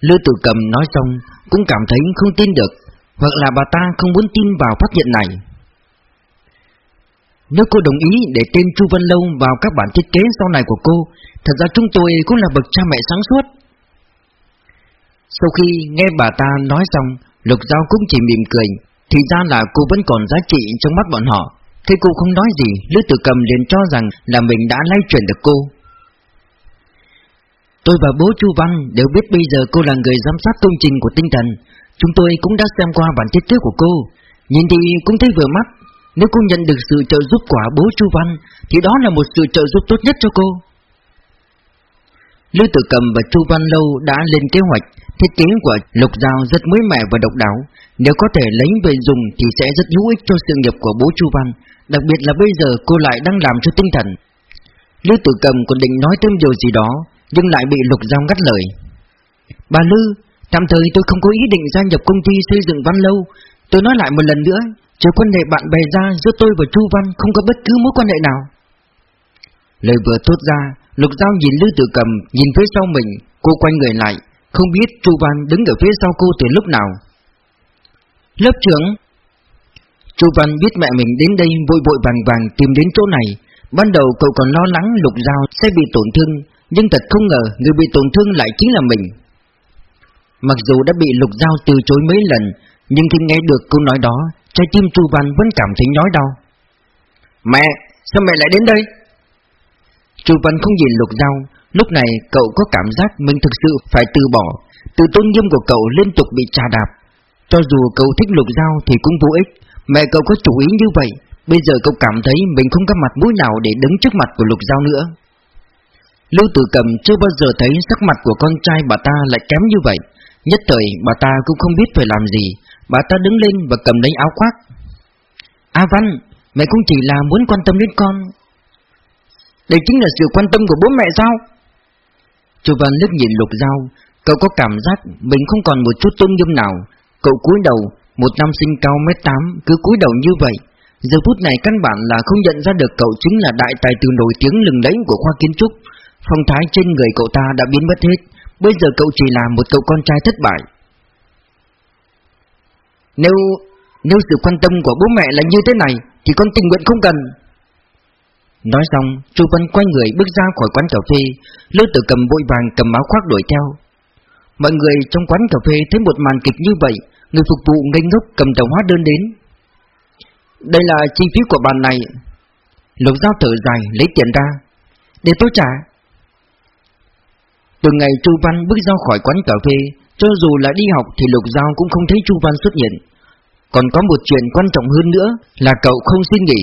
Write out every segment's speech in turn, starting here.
Lư Tử Cầm nói xong cũng cảm thấy không tin được, hoặc là bà ta không muốn tin vào phát hiện này. Nếu cô đồng ý để tên Chu Văn Lâu vào các bản thiết kế sau này của cô, thật ra chúng tôi cũng là bậc cha mẹ sáng suốt. Sau khi nghe bà ta nói xong, Lục Giao cũng chỉ mỉm cười, thì ra là cô vẫn còn giá trị trong mắt bọn họ. Thế cô không nói gì, Lữ Tử Cầm liền cho rằng là mình đã lay chuyển được cô. Tôi và bố Chu Văn đều biết bây giờ cô là người giám sát công trình của tinh thần. Chúng tôi cũng đã xem qua bản thiết kế của cô, nhìn thì cũng thấy vừa mắt. Nếu cô nhận được sự trợ giúp của bố Chu Văn, thì đó là một sự trợ giúp tốt nhất cho cô. Lưu Tử Cầm và Chu Văn Lâu đã lên kế hoạch Thiết kế của Lục Giao rất mới mẻ và độc đáo Nếu có thể lấy về dùng thì sẽ rất hữu ích cho sự nghiệp của bố Chu Văn Đặc biệt là bây giờ cô lại đang làm cho tinh thần Lưu Tử Cầm còn định nói thêm điều gì đó nhưng lại bị Lục Giao ngắt lời. Bà Lư, tạm thời tôi không có ý định gia nhập công ty xây dựng Văn Lâu. Tôi nói lại một lần nữa Trừ quan hệ bạn bè ra giữa tôi và Chu Văn không có bất cứ mối quan hệ nào. Lời vừa thốt ra Lục Giao nhìn lư Tử Cầm nhìn phía sau mình Cô quay người lại Không biết Chu Văn đứng ở phía sau cô từ lúc nào. Lớp trưởng. Chu Văn biết mẹ mình đến đây vội vội vàng vàng tìm đến chỗ này Ban đầu cậu còn lo lắng Lục Giao sẽ bị tổn thương nhưng thật không ngờ người bị tổn thương lại chính là mình. Mặc dù đã bị Lục Giao từ chối mấy lần Nhưng khi nghe được câu nói đó Trái tim Chu Văn vẫn cảm thấy nhói đau. Mẹ, sao mẹ lại đến đây? Chu Văn không nhìn Lục Giao Lúc này cậu có cảm giác mình thực sự phải từ bỏ Từ tôn nghiêm của cậu liên tục bị trà đạp. Cho dù cậu thích Lục Giao thì cũng vô ích Mẹ cậu có chủ ý như vậy Bây giờ cậu cảm thấy mình không có mặt mũi nào để đứng trước mặt của Lục Giao nữa. Lưu Tử Cầm chưa bao giờ thấy sắc mặt của con trai bà ta lại kém như vậy. Nhất thời bà ta cũng không biết phải làm gì. Bà ta đứng lên và cầm lấy áo khoác. A Văn, mẹ cũng chỉ là muốn quan tâm đến con. Đây chính là sự quan tâm của bố mẹ sao? Chu Văn liếc nhìn Lục Giao. Cậu có cảm giác mình không còn một chút tôn nghiêm nào. Cậu cúi đầu Một nam sinh cao mét tám Cứ cúi đầu như vậy. Giờ phút này căn bản là không nhận ra được cậu chính là đại tài tử nổi tiếng lừng lẫy của khoa kiến trúc. Phong thái trên người cậu ta đã biến mất hết Bây giờ cậu chỉ là một cậu con trai thất bại Nếu nếu sự quan tâm của bố mẹ là như thế này Thì con tình nguyện không cần Nói xong, Chu Văn quay người bước ra khỏi quán cà phê, Lưu Tử cầm vội vàng cầm áo khoác đuổi theo. Mọi người trong quán cà phê thấy một màn kịch như vậy, người phục vụ ngây ngốc cầm tàu hóa đơn đến. Đây là chi phí của bàn này. Lục Giao thở dài lấy tiền ra. Để tôi trả. Từ ngày Chu Văn bước ra khỏi quán cà phê, cho dù là đi học thì Lục Giao cũng không thấy Chu Văn xuất hiện. Còn có một chuyện quan trọng hơn nữa là cậu không xin nghỉ.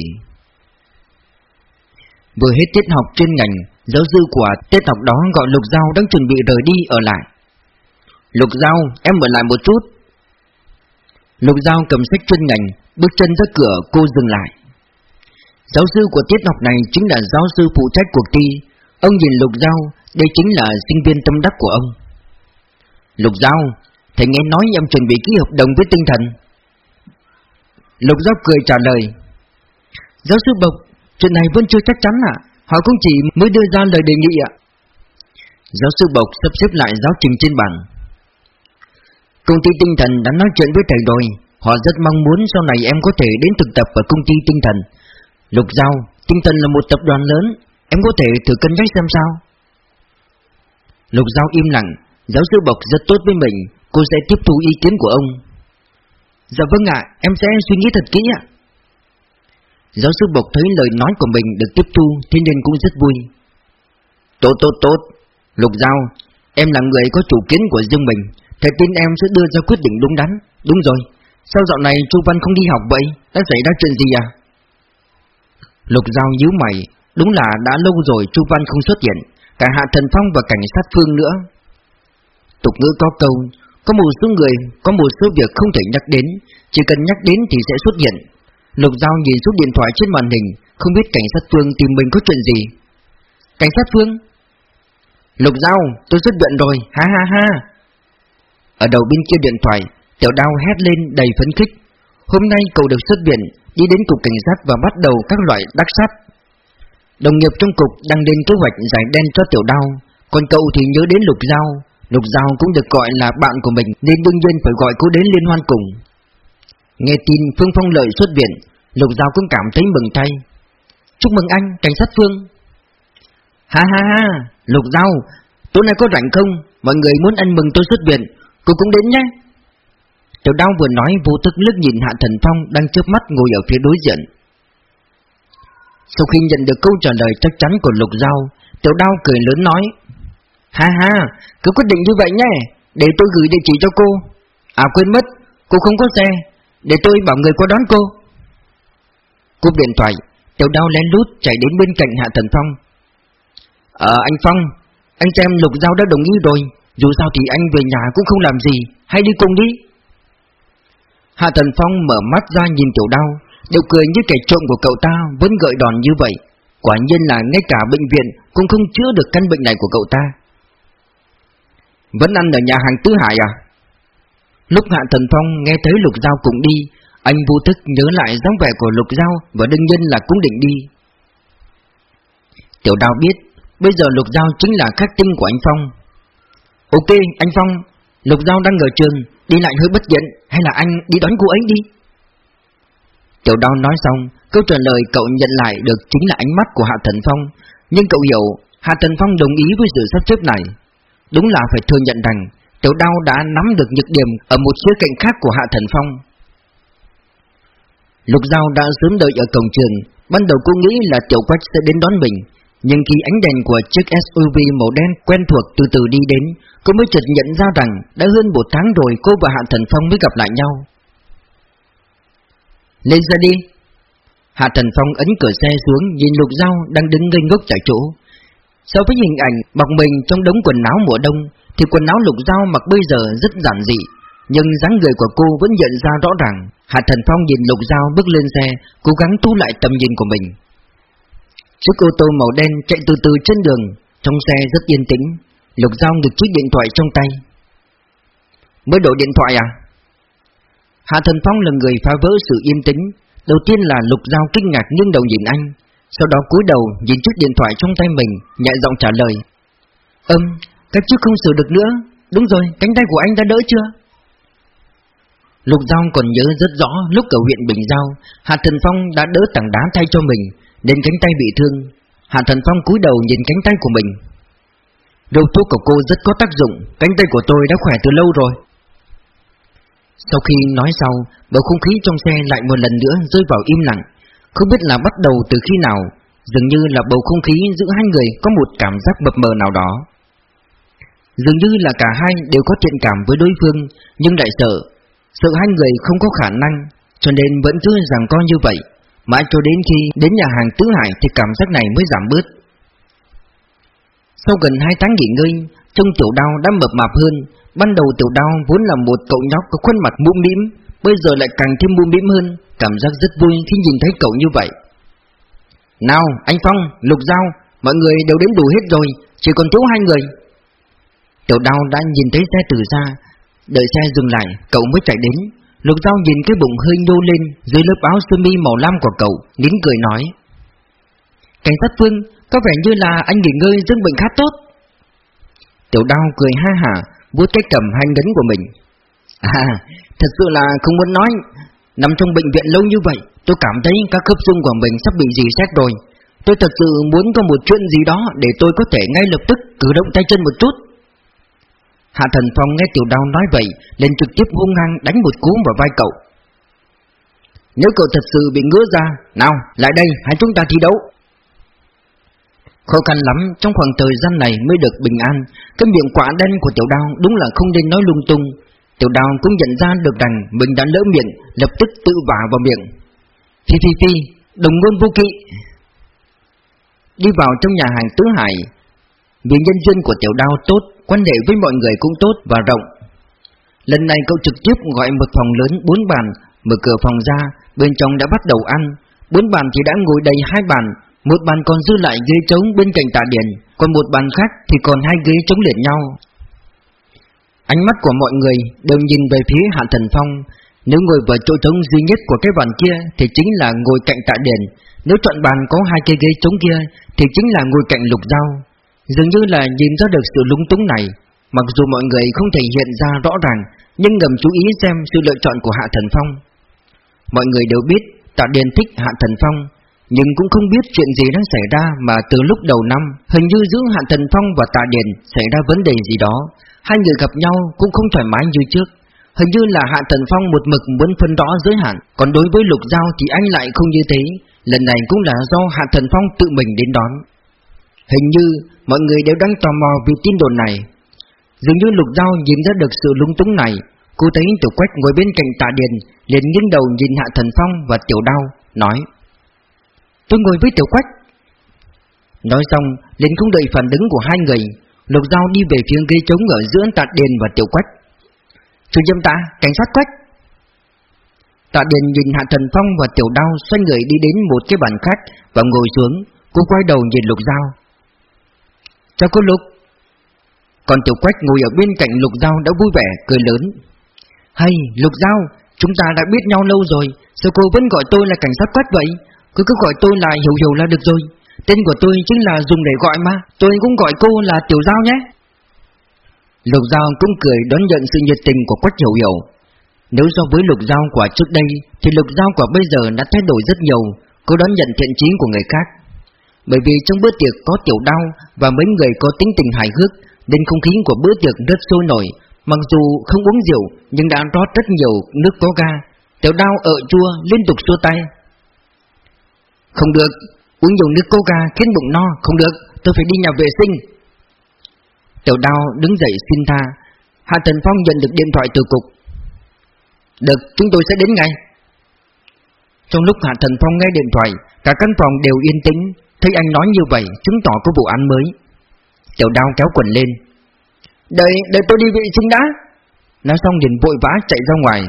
Vừa hết tiết học chuyên ngành, giáo sư của tiết học đó gọi Lục Giao đang chuẩn bị rời đi ở lại. Lục Giao, em ở lại một chút. Lục Giao cầm sách chuyên ngành, bước chân ra cửa cô dừng lại. Giáo sư của tiết học này chính là giáo sư phụ trách cuộc thi. Ông nhìn Lục Giao, đây chính là sinh viên tâm đắc của ông. Lục Giao, thầy nghe nói em chuẩn bị ký hợp đồng với tinh thần. Lục Giao cười trả lời. Giáo sư Bộc, Chuyện này vẫn chưa chắc chắn ạ Họ cũng chỉ mới đưa ra lời đề nghị ạ Giáo sư Bộc sắp xếp lại giáo trình trên bảng Công ty tinh thần đã nói chuyện với thầy rồi Họ rất mong muốn sau này em có thể đến thực tập ở công ty tinh thần Lục Giao, tinh thần là một tập đoàn lớn Em có thể thử cân nhắc xem sao Lục Giao im lặng Giáo sư Bộc rất tốt với mình Cô sẽ tiếp thu ý kiến của ông. Dạ vâng ạ, em sẽ suy nghĩ thật kỹ ạ. Giáo sư Bộc thấy lời nói của mình được tiếp thu Thế nên cũng rất vui. Tốt tốt tốt Lục Giao Em là người có chủ kiến của riêng mình Thầy tin em sẽ đưa ra quyết định đúng đắn. Đúng rồi Sao dạo này Chu Văn không đi học vậy? Đã xảy ra chuyện gì à? Lục Giao nhíu mày Đúng là đã lâu rồi Chu Văn không xuất hiện. Cả Hạ Thần Phong và cảnh sát Phương nữa. Tục ngữ có câu, Có một số người, Có một số việc không thể nhắc đến, Chỉ cần nhắc đến thì sẽ xuất hiện. Lục Giao nhìn xuống điện thoại trên màn hình, Không biết cảnh sát Phương tìm mình có chuyện gì. Cảnh sát Phương? Lục Giao, tôi xuất viện rồi, Ha ha ha. Ở đầu bên kia điện thoại, Tiểu đao hét lên đầy phấn khích. Hôm nay cậu được xuất viện, Đi đến cục cảnh sát và bắt đầu các loại đắc sát. Đồng nghiệp trong cục đang lên kế hoạch giải đen cho tiểu đao. Còn cậu thì nhớ đến lục Giao. Lục Giao cũng được gọi là bạn của mình Nên đương nhiên phải gọi cô đến liên hoan cùng. Nghe tin Phương Phong Lợi xuất viện Lục Giao cũng cảm thấy mừng thay. Chúc mừng anh, cảnh sát Phương. Ha ha ha, Lục Giao Tối nay có rảnh không? Mọi người muốn ăn mừng tôi xuất viện Cô cũng đến nhé. Tiểu đao vừa nói vô thức lướt nhìn Hạ Thần Phong Đang chớp mắt ngồi ở phía đối diện. Sau khi nhận được câu trả lời chắc chắn của Lục Giao Tiểu đao cười lớn nói Ha ha, cứ quyết định như vậy nhé Để tôi gửi địa chỉ cho cô. À quên mất, cô không có xe Để tôi bảo người qua đón cô. Cúp điện thoại Tiểu đao lén lút chạy đến bên cạnh Hạ Thần Phong. Ờ anh Phong Anh xem Lục Giao đã đồng ý rồi Dù sao thì anh về nhà cũng không làm gì Hay đi cùng đi. Hạ Thần Phong mở mắt ra nhìn tiểu đao Điều cười như kẻ trộm của cậu ta, Vẫn gợi đòn như vậy. Quả nhiên là ngay cả bệnh viện Cũng không chữa được căn bệnh này của cậu ta. Vẫn ăn ở nhà hàng Tứ Hải à? Lúc Hạ Thần Phong nghe thấy Lục Giao cùng đi, Anh vô thức nhớ lại dáng vẻ của Lục Giao Và đương nhiên là cũng định đi. Tiểu đao biết, Bây giờ Lục Giao chính là khách tinh của anh Phong. Ok, anh Phong, Lục Giao đang ở trường, Đi lại hơi bất tiện, Hay là anh đi đón cô ấy đi? Tiểu đao nói xong, Câu trả lời cậu nhận lại được chính là ánh mắt của Hạ Thần Phong. Nhưng cậu hiểu, Hạ Thần Phong đồng ý với sự sắp xếp này. Đúng là phải thừa nhận rằng, Tiểu đao đã nắm được nhược điểm Ở một khía cạnh khác của Hạ Thần Phong. Lục Giao đã sớm đợi ở cổng trường, Ban đầu cô nghĩ là Tiểu Quách sẽ đến đón mình. Nhưng khi ánh đèn của chiếc SUV màu đen quen thuộc từ từ đi đến, Cô mới chợt nhận ra rằng Đã hơn một tháng rồi cô và Hạ Thần Phong mới gặp lại nhau. Lên ra đi. Hạ Thần Phong ấn cửa xe xuống, Nhìn Lục Giao đang đứng ngây ngốc tại chỗ. So với hình ảnh bọc mình trong đống quần áo mùa đông, Thì quần áo Lục Giao mặc bây giờ rất giản dị, Nhưng dáng người của cô vẫn nhận ra rõ ràng. Hạ Thần Phong nhìn Lục Giao bước lên xe, Cố gắng thu lại tầm nhìn của mình. Chiếc ô tô màu đen chạy từ từ trên đường, Trong xe rất yên tĩnh. Lục Giao ngực chiếc điện thoại trong tay. Mới đổi điện thoại à? Hạ Thần Phong là người phá vỡ sự yên tĩnh. Đầu tiên là Lục Giao kinh ngạc nghiêng đầu nhìn anh Sau đó cúi đầu nhìn chiếc điện thoại trong tay mình Nhẹ giọng trả lời. Ừm, cái chiếc không sửa được nữa. Đúng rồi, cánh tay của anh đã đỡ chưa? Lục Giao còn nhớ rất rõ lúc ở huyện Bình Giao Hạ Thần Phong đã đỡ tảng đá thay cho mình Nên cánh tay bị thương. Hạ Thần Phong cúi đầu nhìn cánh tay của mình. Đầu thuốc của cô rất có tác dụng. Cánh tay của tôi đã khỏe từ lâu rồi. Sau khi nói sau Bầu không khí trong xe lại một lần nữa rơi vào im lặng. Không biết là bắt đầu từ khi nào Dường như là bầu không khí giữa hai người có một cảm giác mập mờ nào đó. Dường như là cả hai đều có thiện cảm với đối phương Nhưng lại sợ Sợ hai người không có khả năng Cho nên vẫn cứ rằng co như vậy. Mãi cho đến khi đến nhà hàng Tứ Hải Thì cảm giác này mới giảm bớt. Sau gần hai tháng nghỉ ngơi, trông tiểu đau đã mập mạp hơn. Ban đầu tiểu đao vốn là một cậu nhóc có khuôn mặt mũm mĩm, bây giờ lại càng thêm mũm mĩm hơn, cảm giác rất vui khi nhìn thấy cậu như vậy. Nào, anh Phong, Lục Giao, mọi người đều đến đủ hết rồi, chỉ còn thiếu hai người. Tiểu đao đã nhìn thấy xe từ xa, đợi xe dừng lại, cậu mới chạy đến. Lục Giao nhìn cái bụng hơi nhô lên dưới lớp áo sơ mi màu lam của cậu, nín cười nói: Cảnh sát Phương, có vẻ như là anh nghỉ ngơi dưỡng bệnh khá tốt Tiểu đao cười ha hả vuốt cái cầm hai ngấn của mình. À thật sự là không muốn nói. Nằm trong bệnh viện lâu như vậy, Tôi cảm thấy các khớp xương của mình sắp bị dì xét rồi. Tôi thật sự muốn có một chuyện gì đó Để tôi có thể ngay lập tức cử động tay chân một chút. Hạ thần phong nghe tiểu đao nói vậy, liền trực tiếp hung hăng đánh một cú vào vai cậu. Nếu cậu thật sự bị ngứa ra Nào, lại đây, hãy chúng ta thi đấu. Khó khăn lắm trong khoảng thời gian này mới được bình an. Cái miệng quả đen của tiểu đao đúng là không nên nói lung tung. Tiểu đao cũng nhận ra được rằng mình đã lỡ miệng Lập tức tự vả vào miệng. Phi phi phi, đồng ngôn vô kỵ. Đi vào trong nhà hàng Tứ Hải Vì nhân dân của tiểu đao tốt Quan hệ với mọi người cũng tốt và rộng. Lần này cậu trực tiếp gọi một phòng lớn bốn bàn Mở cửa phòng ra Bên trong đã bắt đầu ăn. Bốn bàn thì đã ngồi đầy hai bàn một bàn còn dư lại ghế trống bên cạnh tạ điển Còn một bàn khác thì còn hai ghế trống liền nhau. Ánh mắt của mọi người đều nhìn về phía Hạ Thần Phong. Nếu ngồi vào chỗ trống duy nhất của cái bàn kia Thì chính là ngồi cạnh tạ điển Nếu chọn bàn có hai cái ghế trống kia Thì chính là ngồi cạnh lục dao. Dường như là nhìn ra được sự lúng túng này. Mặc dù mọi người không thể hiện ra rõ ràng, Nhưng ngầm chú ý xem sự lựa chọn của Hạ Thần Phong. Mọi người đều biết Tạ Điền thích Hạ Thần Phong. Nhưng cũng không biết chuyện gì đang xảy ra Mà từ lúc đầu năm, Hình như giữa Hạ Thần Phong và Tạ Điền Xảy ra vấn đề gì đó. Hai người gặp nhau cũng không thoải mái như trước. Hình như là Hạ Thần Phong một mực muốn phân rõ giới hạn, Còn đối với Lục Giao thì anh lại không như thế. Lần này cũng là do Hạ Thần Phong tự mình đến đón. Hình như mọi người đều đang tò mò vì tin đồn này. Dường như Lục Giao nhìn ra được sự lung túng này. Cô thấy Tiểu Quách ngồi bên cạnh tạ điền, liền nghiêng đầu nhìn Hạ Thần Phong và Tiểu Đao, Nói Tôi ngồi với Tiểu Quách Nói xong liền không đợi phản ứng của hai người Lục dao đi về phía ghế trống ở giữa tạ điền và Tiểu Quách Chủ nhiệm tạ, cảnh sát Quách Tạ Điền nhìn Hạ Thần Phong và Tiểu Đao xoay người đi đến một cái bàn khác và ngồi xuống. Cô quay đầu nhìn Lục dao Chào cô Lục. Còn Tiểu Quách ngồi ở bên cạnh Lục dao đã vui vẻ, cười lớn. Hay, Lục dao chúng ta đã biết nhau lâu rồi, sao cô vẫn gọi tôi là cảnh sát Quách vậy? Cứ cứ gọi tôi là Hiểu Hiểu là được rồi. Tên của tôi chính là dùng để gọi mà, tôi cũng gọi cô là Tiểu Giao nhé. Lục Giao cũng cười đón nhận sự nhiệt tình của Quách Hiểu Hiểu. Nếu so với lục giao quả trước đây Thì lục giao quả bây giờ đã thay đổi rất nhiều Cô đón nhận thiện chí của người khác Bởi vì trong bữa tiệc có tiểu đau Và mấy người có tính tình hài hước Nên không khí của bữa tiệc rất sôi nổi Mặc dù không uống rượu Nhưng đã rót rất nhiều nước có ga Tiểu đau ở chua liên tục xua tay không được. Uống nhiều nước coca khiến bụng no. Không được. Tôi phải đi nhà vệ sinh. Tiểu đau đứng dậy xin tha. Hạ Tần Phong nhận được điện thoại từ cục. Được, chúng tôi sẽ đến ngay. Trong lúc Hạ Thần Phong nghe điện thoại Cả căn phòng đều yên tĩnh. Thấy anh nói như vậy chứng tỏ có vụ án mới. Tiểu đao kéo quần lên. Đợi, đợi tôi đi vệ sinh đã. Nói xong liền vội vã chạy ra ngoài.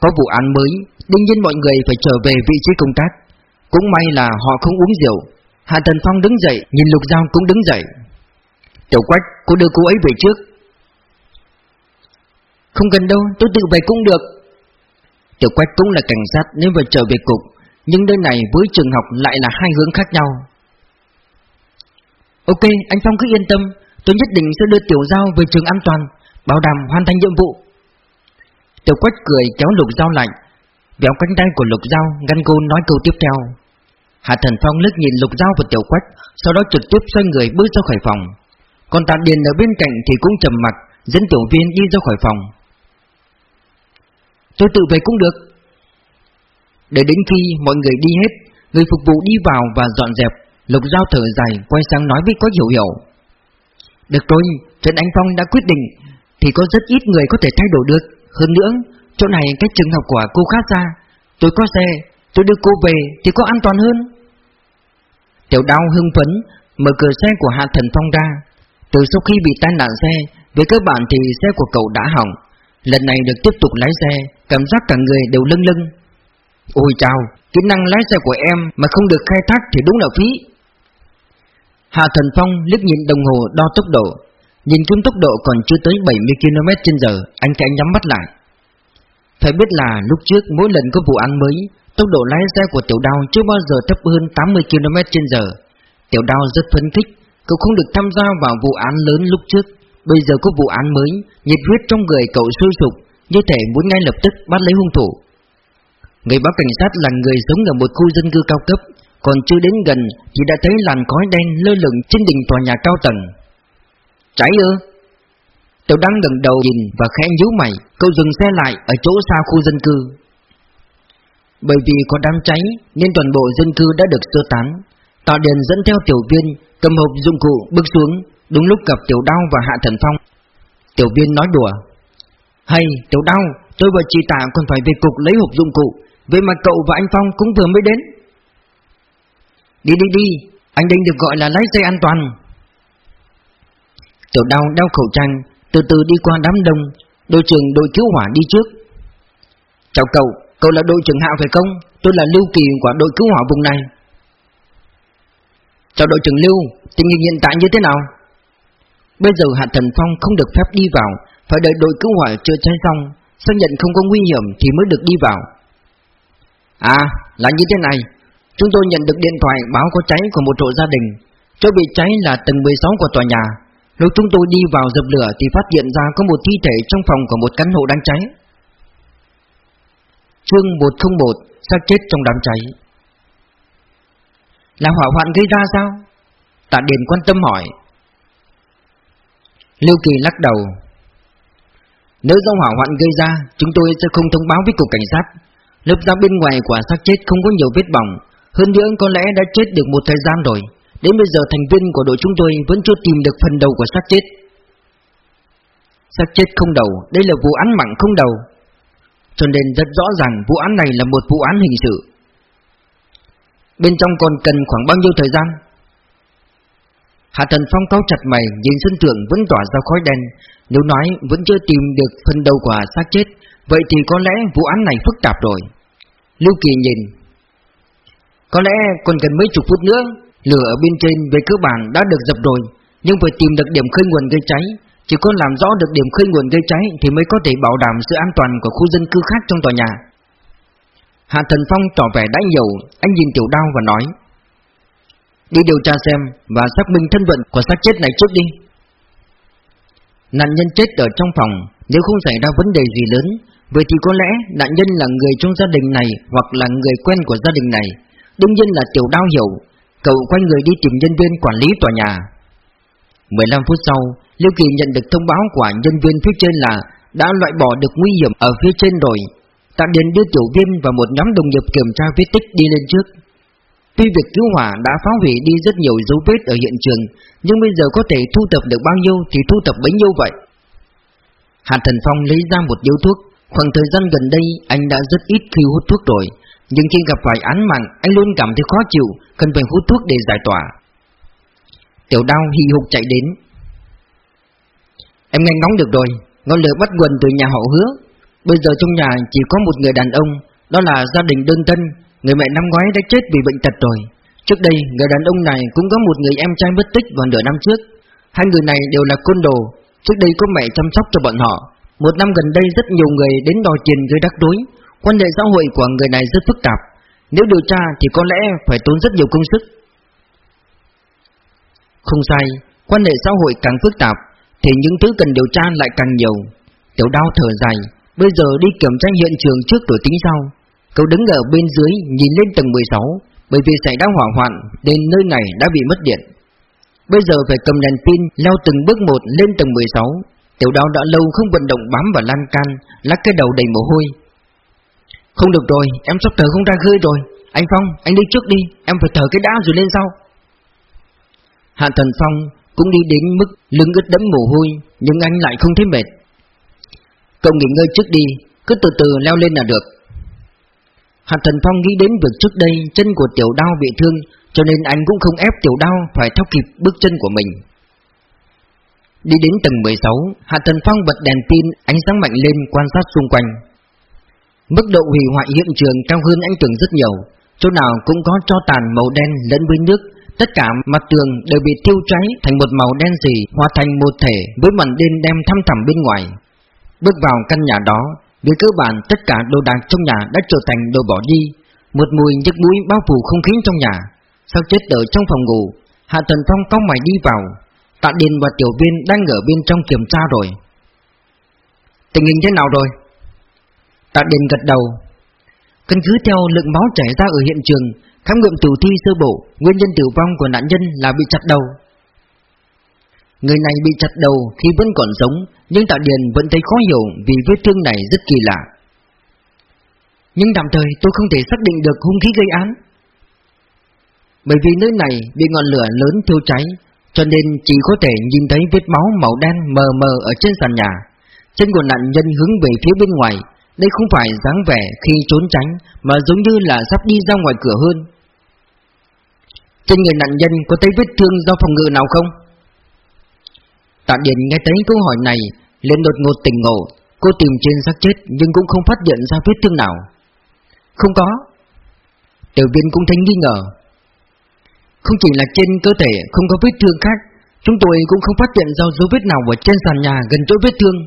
Có vụ án mới Đương nhiên mọi người phải trở về vị trí công tác. Cũng may là họ không uống rượu. Hạ tần Phong đứng dậy Nhìn Lục Giao cũng đứng dậy. Tiểu Quách, cô đưa cô ấy về trước. Không cần đâu, tôi tự về cũng được. Tiểu Quách cũng là cảnh sát nên vừa trở về cục Nhưng nơi này với trường học lại là hai hướng khác nhau. Ok, anh Phong cứ yên tâm Tôi nhất định sẽ đưa Tiểu Giao về trường an toàn Bảo đảm hoàn thành nhiệm vụ. Tiểu Quách cười kéo Lục Giao lạnh béo cánh tay của Lục Giao Ngăn cô nói câu tiếp theo. Hạ Thần Phong lướt nhìn Lục Giao và Tiểu Quách Sau đó trực tiếp xoay người bước ra khỏi phòng. Còn Tạ Điền ở bên cạnh thì cũng trầm mặt Dẫn tiểu viên đi ra khỏi phòng. Tôi tự về cũng được. Để đến khi mọi người đi hết Người phục vụ đi vào và dọn dẹp Lục Giao thở dài quay sang nói với có hiểu hiểu. Được rồi, Trần Anh Phong đã quyết định Thì có rất ít người có thể thay đổi được. Hơn nữa, chỗ này cách trường học của cô khác xa. Tôi có xe, tôi đưa cô về thì có an toàn hơn. Tiểu đau hưng phấn Mở cửa xe của Hạ Thần Phong ra. Từ sau khi bị tai nạn xe Về cơ bản thì xe của cậu đã hỏng. Lần này được tiếp tục lái xe Cảm giác cả người đều lưng lưng Ôi chào, kỹ năng lái xe của em Mà không được khai thác thì đúng là phí. Hạ Thần Phong liếc nhìn đồng hồ đo tốc độ. Nhìn chung tốc độ còn chưa tới 70 km h Anh cái nhắm mắt lại. Phải biết là lúc trước mỗi lần có vụ án mới Tốc độ lái xe của tiểu đao chưa bao giờ thấp hơn 80 km h Tiểu đao rất phấn khích, Cậu không được tham gia vào vụ án lớn lúc trước. Bây giờ có vụ án mới, Nhiệt huyết trong người cậu sôi sục, Như thể muốn ngay lập tức bắt lấy hung thủ. Người báo cảnh sát là người sống ở một khu dân cư cao cấp, Còn chưa đến gần Thì đã thấy làn khói đen lơ lửng trên đỉnh tòa nhà cao tầng. Cháy ư Tiểu đăng ngẩng đầu nhìn và khẽ nhíu mày, Cậu dừng xe lại ở chỗ xa khu dân cư. Bởi vì có đám cháy, Nên toàn bộ dân cư đã được sơ tán. Tạ Điền dẫn theo tiểu viên, Cầm hộp dụng cụ, bước xuống. Đúng lúc gặp Tiểu Đao và Hạ Thần Phong, Tiểu viên nói đùa, Hay, Tiểu Đao, Tôi và chị Tạ còn phải về cục lấy hộp dụng cụ. Vậy mà cậu và anh Phong cũng vừa mới đến. Đi đi đi, Anh Đinh được gọi là lái xe an toàn. Tiểu Đao đeo khẩu trang, Từ từ đi qua đám đông, Đội trưởng đội cứu hỏa đi trước. Chào cậu Cậu là đội trưởng Hạ phải không? Tôi là Lưu Kỳ của đội cứu hỏa vùng này. Chào đội trưởng Lưu, Tình hình hiện tại như thế nào? Bây giờ Hạ Thần Phong không được phép đi vào, Phải đợi đội cứu hỏa chưa cháy xong, Xác nhận không có nguy hiểm thì mới được đi vào. À là như thế này. Chúng tôi nhận được điện thoại báo có cháy của một hộ gia đình. Chỗ bị cháy là tầng 16 của tòa nhà. Lúc chúng tôi đi vào dập lửa thì phát hiện ra có một thi thể trong phòng của một căn hộ đang cháy. Chương 101 xác chết trong đám cháy. Là hỏa hoạn gây ra sao? Tạ Điền quan tâm hỏi. Lưu Kỳ lắc đầu. Nếu do hỏa hoạn gây ra, Chúng tôi sẽ không thông báo với cục cảnh sát. Lớp da bên ngoài của xác chết không có nhiều vết bỏng. Hơn nữa, có lẽ đã chết được một thời gian rồi. Đến bây giờ, thành viên của đội chúng tôi Vẫn chưa tìm được phần đầu của xác chết. Xác chết không đầu. Đây là vụ án mạng không đầu cho nên rất rõ ràng vụ án này là một vụ án hình sự. Bên trong còn cần khoảng bao nhiêu thời gian? Hạ Thần Phong cao chặt mày, Nhìn sân thượng vẫn tỏa ra khói đen. Nếu nói vẫn chưa tìm được phần đầu quả xác chết, Vậy thì có lẽ vụ án này phức tạp rồi. Lưu Kỳ nhìn. Có lẽ còn cần mấy chục phút nữa, Lửa ở bên trên về cơ bản đã được dập rồi, Nhưng phải tìm được điểm khơi nguồn gây cháy chỉ có làm rõ được điểm khơi nguồn gây cháy Thì mới có thể bảo đảm sự an toàn của khu dân cư khác trong tòa nhà. Hạ Thần Phong tỏ vẻ đã nhiều, Anh nhìn Tiểu Đao và nói, Đi điều tra xem Và xác minh thân phận của xác chết này trước đi. Nạn nhân chết ở trong phòng, Nếu không xảy ra vấn đề gì lớn, Vậy thì có lẽ nạn nhân là người trong gia đình này Hoặc là người quen của gia đình này. Đương nhiên là Tiểu Đao hiểu, Cậu quay người đi tìm nhân viên quản lý tòa nhà. 15 phút sau Liêu Kỳ nhận được thông báo của nhân viên phía trên là đã loại bỏ được nguy hiểm ở phía trên rồi. Tạm đến đưa tiểu viên và một nhóm đồng nghiệp kiểm tra vết tích đi lên trước. Tuy việc cứu hỏa đã phá hủy đi rất nhiều dấu vết ở hiện trường, nhưng bây giờ có thể thu thập được bao nhiêu thì thu thập bấy nhiêu vậy. Hạ Thần Phong lấy ra một điếu thuốc, khoảng thời gian gần đây anh đã rất ít khi hút thuốc rồi, nhưng khi gặp phải án mạng anh luôn cảm thấy khó chịu, cần phải hút thuốc để giải tỏa. Tiểu đao hì hục chạy đến, Em nghe ngóng được rồi Ngọn lửa bắt nguồn từ nhà họ hứa. Bây giờ trong nhà chỉ có một người đàn ông Đó là gia đình đơn thân. Người mẹ năm ngoái đã chết vì bệnh tật rồi. Trước đây người đàn ông này cũng có một người em trai mất tích vào nửa năm trước. Hai người này đều là côn đồ. Trước đây có mẹ chăm sóc cho bọn họ. Một năm gần đây rất nhiều người đến đòi tiền gây đắc đối Quan hệ xã hội của người này rất phức tạp. Nếu điều tra thì có lẽ phải tốn rất nhiều công sức. Không sai Quan hệ xã hội càng phức tạp thì những thứ cần điều tra lại càng nhiều. Tiểu đao thở dài, bây giờ đi kiểm tra hiện trường trước rồi tính sau. Cậu đứng ở bên dưới nhìn lên tầng 16, bởi vì xảy ra hỏa hoạn nên nơi này đã bị mất điện. Bây giờ phải cầm đèn pin leo từng bước một lên tầng 16. Tiểu đao đã lâu không vận động bám vào lan can, lắc cái đầu đầy mồ hôi. Không được rồi, em sắp thở không ra khơi rồi. Anh Phong, anh đi trước đi, em phải thở cái đã rồi lên sau. Hạ Thần Phong cũng đi đến mức lưng ướt đẫm mồ hôi, nhưng anh lại không thấy mệt. Cậu nghỉ ngơi trước đi, cứ từ từ leo lên là được. Hạ Thần Phong nghĩ đến việc trước đây chân của Tiểu Đao bị thương, cho nên anh cũng không ép Tiểu Đao phải theo kịp bước chân của mình. Đi đến tầng 16, Hạ Thần Phong bật đèn pin, ánh sáng mạnh lên quan sát xung quanh. Mức độ hủy hoại hiện trường cao hơn anh tưởng rất nhiều, chỗ nào cũng có cho tàn màu đen lẫn với nước, Tất cả mặt tường đều bị tiêu cháy thành một màu đen sì hòa thành một thể với màn đêm đem thăm thẳm bên ngoài. Bước vào căn nhà đó, về cơ bản tất cả đồ đạc trong nhà đã trở thành đồ bỏ đi, một mùi nhức mũi bao phủ không khí trong nhà. Sau chết ở trong phòng ngủ, Hạ Thần Phong cong mày đi vào, Tạ Điền và Tiểu Viên đang ở bên trong kiểm tra rồi. Tình hình thế nào rồi? Tạ Điền gật đầu. Căn cứ theo lượng máu chảy ra ở hiện trường, Khám nghiệm tử thi sơ bộ, nguyên nhân tử vong của nạn nhân là bị chặt đầu. Người này bị chặt đầu khi vẫn còn sống, nhưng Tạ Điền vẫn thấy khó hiểu vì vết thương này rất kỳ lạ. Nhưng tạm thời tôi không thể xác định được hung khí gây án. Bởi vì nơi này bị ngọn lửa lớn thiêu cháy, cho nên chỉ có thể nhìn thấy vết máu màu đen mờ mờ ở trên sàn nhà. Chân của nạn nhân hướng về phía bên ngoài, đây không phải dáng vẻ khi trốn tránh, mà giống như là sắp đi ra ngoài cửa hơn. Trên người nạn nhân có thấy vết thương do phòng ngự nào không? Tạ Điền nghe thấy câu hỏi này, liền đột ngột tỉnh ngộ. Cô tìm trên xác chết, nhưng cũng không phát hiện ra vết thương nào. Không có. Tiểu viên cũng thấy nghi ngờ. Không chỉ là trên cơ thể, không có vết thương khác, Chúng tôi cũng không phát hiện ra dấu vết nào ở trên sàn nhà gần chỗ vết thương.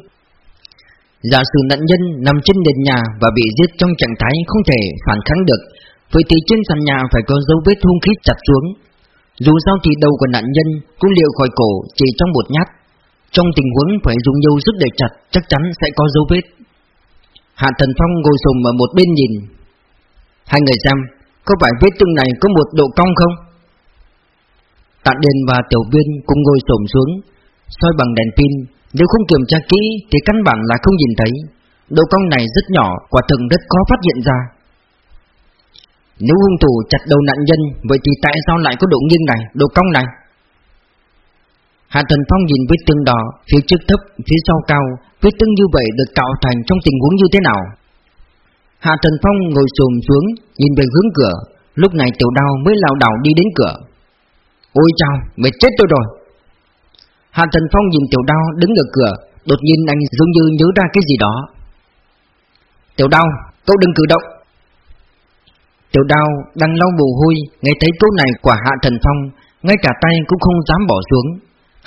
Giả sử nạn nhân nằm trên nền nhà và bị giết trong trạng thái không thể phản kháng được Vậy thì trên sàn nhà phải có dấu vết hung khí chặt xuống. Dù sao thì đầu của nạn nhân cũng liệu khỏi cổ chỉ trong một nhát. Trong tình huống phải dùng nhiều sức để chặt, Chắc chắn sẽ có dấu vết. Hạ Thần Phong ngồi sùng ở một bên nhìn. Hai người xem, Có phải vết thương này có một độ cong không? Tạ Điền và Tiểu Viên cùng ngồi sổm xuống, soi bằng đèn pin. Nếu không kiểm tra kỹ thì căn bản là không nhìn thấy. Độ cong này rất nhỏ, Quả thực rất khó phát hiện ra. Nếu hung thủ chặt đầu nạn nhân Vậy thì tại sao lại có độ nghiêng này Độ cong này? Hạ Thần Phong nhìn vết tương đỏ Phía trước thấp, phía sau cao Vết tương như vậy được tạo thành trong tình huống như thế nào? Hạ Thần Phong ngồi xồm xuống Nhìn về hướng cửa. Lúc này tiểu đao mới lao đảo đi đến cửa. Ôi chào, mệt chết tôi rồi. Hạ Thần Phong nhìn tiểu đao đứng ở cửa Đột nhiên anh giống như nhớ ra cái gì đó. Tiểu đao, cậu đừng cử động. Tiểu đao đang lau mồ hôi Nghe thấy câu này của Hạ Thần Phong Ngay cả tay cũng không dám bỏ xuống.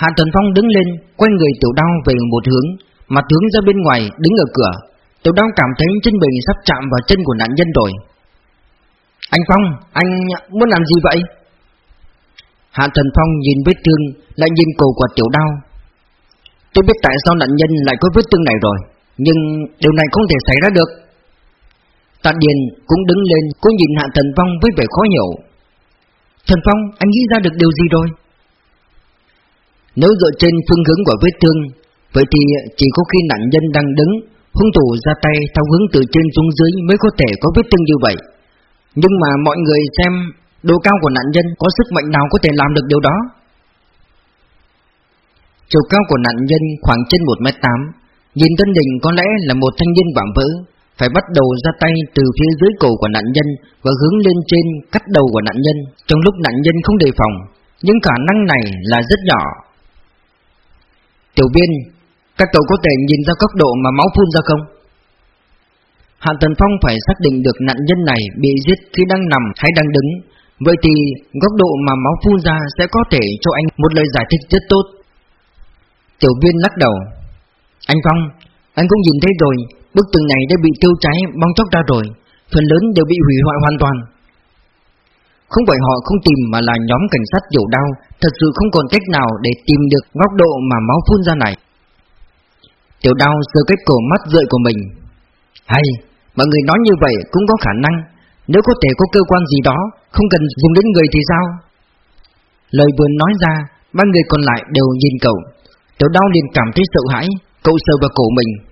Hạ Thần Phong đứng lên Quay người tiểu đao về một hướng Mặt hướng ra bên ngoài đứng ở cửa. Tiểu đao cảm thấy chân mình sắp chạm vào chân của nạn nhân rồi. Anh Phong, anh muốn làm gì vậy? Hạ Thần Phong nhìn vết thương Lại nhìn cổ của tiểu đao. Tôi biết tại sao nạn nhân lại có vết thương này rồi Nhưng điều này không thể xảy ra được. Tạ Điền cũng đứng lên, Cô nhìn Hạ Thần Phong với vẻ khó hiểu. Thần Phong, anh nghĩ ra được điều gì rồi? Nếu dựa trên phương hướng của vết thương, Vậy thì chỉ có khi nạn nhân đang đứng, Hung thủ ra tay theo hướng từ trên xuống dưới Mới có thể có vết thương như vậy. Nhưng mà mọi người xem Độ cao của nạn nhân có sức mạnh nào có thể làm được điều đó? Chiều cao của nạn nhân khoảng trên 1m8 Nhìn thân đỉnh có lẽ là một thanh niên vạm vỡ. Phải bắt đầu ra tay từ phía dưới cổ của nạn nhân Và hướng lên trên cắt đầu của nạn nhân. Trong lúc nạn nhân không đề phòng Nhưng khả năng này là rất nhỏ. Tiểu biên Các cậu có thể nhìn ra góc độ mà máu phun ra không? Hạ Tần Phong phải xác định được nạn nhân này bị giết khi đang nằm hay đang đứng. Vậy thì góc độ mà máu phun ra sẽ có thể cho anh một lời giải thích rất tốt. Tiểu viên lắc đầu. Anh Phong, anh cũng nhìn thấy rồi Bức tường này đã bị tiêu cháy bong chóc ra rồi Phần lớn đều bị hủy hoại hoàn toàn. Không phải họ không tìm mà là nhóm cảnh sát dầu đau Thật sự không còn cách nào để tìm được góc độ mà máu phun ra này. Tiểu đau sơ cách cổ mắt rợi của mình. Hay, mọi người nói như vậy cũng có khả năng. Nếu có thể có cơ quan gì đó Không cần dùng đến người thì sao? Lời vừa nói ra Ba người còn lại đều nhìn cậu. Tiểu đau liền cảm thấy sợ hãi Cậu sờ vào cổ mình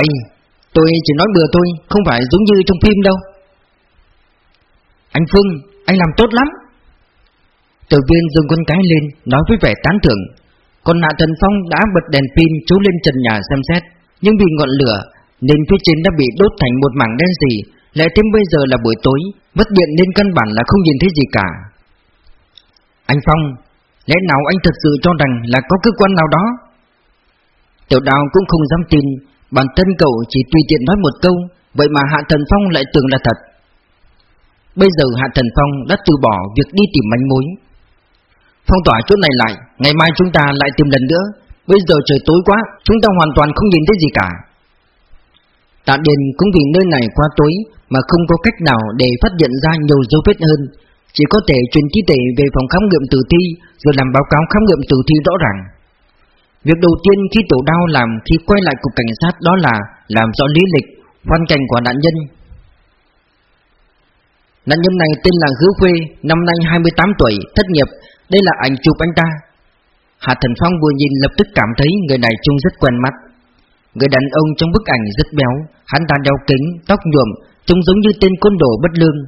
ấy tôi chỉ nói bừa thôi Không phải giống như trong phim đâu. Anh Phương, anh làm tốt lắm. Tiểu viên dừng con cái lên Nói với vẻ tán thưởng. Còn Hạ Thần Phong đã bật đèn pin Chú lên trần nhà xem xét. Nhưng vì ngọn lửa Nên phía trên đã bị đốt thành một mảng đen gì Lại thêm bây giờ là buổi tối Mất điện nên căn bản là không nhìn thấy gì cả. Anh Phong Lẽ nào anh thật sự cho rằng là có cơ quan nào đó? Tiểu đào cũng không dám tin Bản thân cậu chỉ tùy tiện nói một câu, Vậy mà Hạ Thần Phong lại tưởng là thật. Bây giờ Hạ Thần Phong đã từ bỏ việc đi tìm manh mối. Phong tỏa chỗ này lại, Ngày mai chúng ta lại tìm lần nữa. Bây giờ trời tối quá, Chúng ta hoàn toàn không nhìn thấy gì cả. Tạ Điền cũng vì nơi này quá tối Mà không có cách nào để phát hiện ra nhiều dấu vết hơn. Chỉ có thể truyền thi thể về phòng khám nghiệm tử thi, Rồi làm báo cáo khám nghiệm tử thi rõ ràng. Việc đầu tiên khi tổ đao làm khi quay lại cục cảnh sát đó là Làm rõ lý lịch, hoàn cảnh của nạn nhân. Nạn nhân này tên là Hứa Khuê, năm nay 28 tuổi, thất nghiệp. Đây là ảnh chụp anh ta. Hạ Thần Phong vừa nhìn lập tức cảm thấy người này trông rất quen mắt. Người đàn ông trong bức ảnh rất béo Hắn ta đeo kính, tóc nhuộm Trông giống như tên côn đồ bất lương.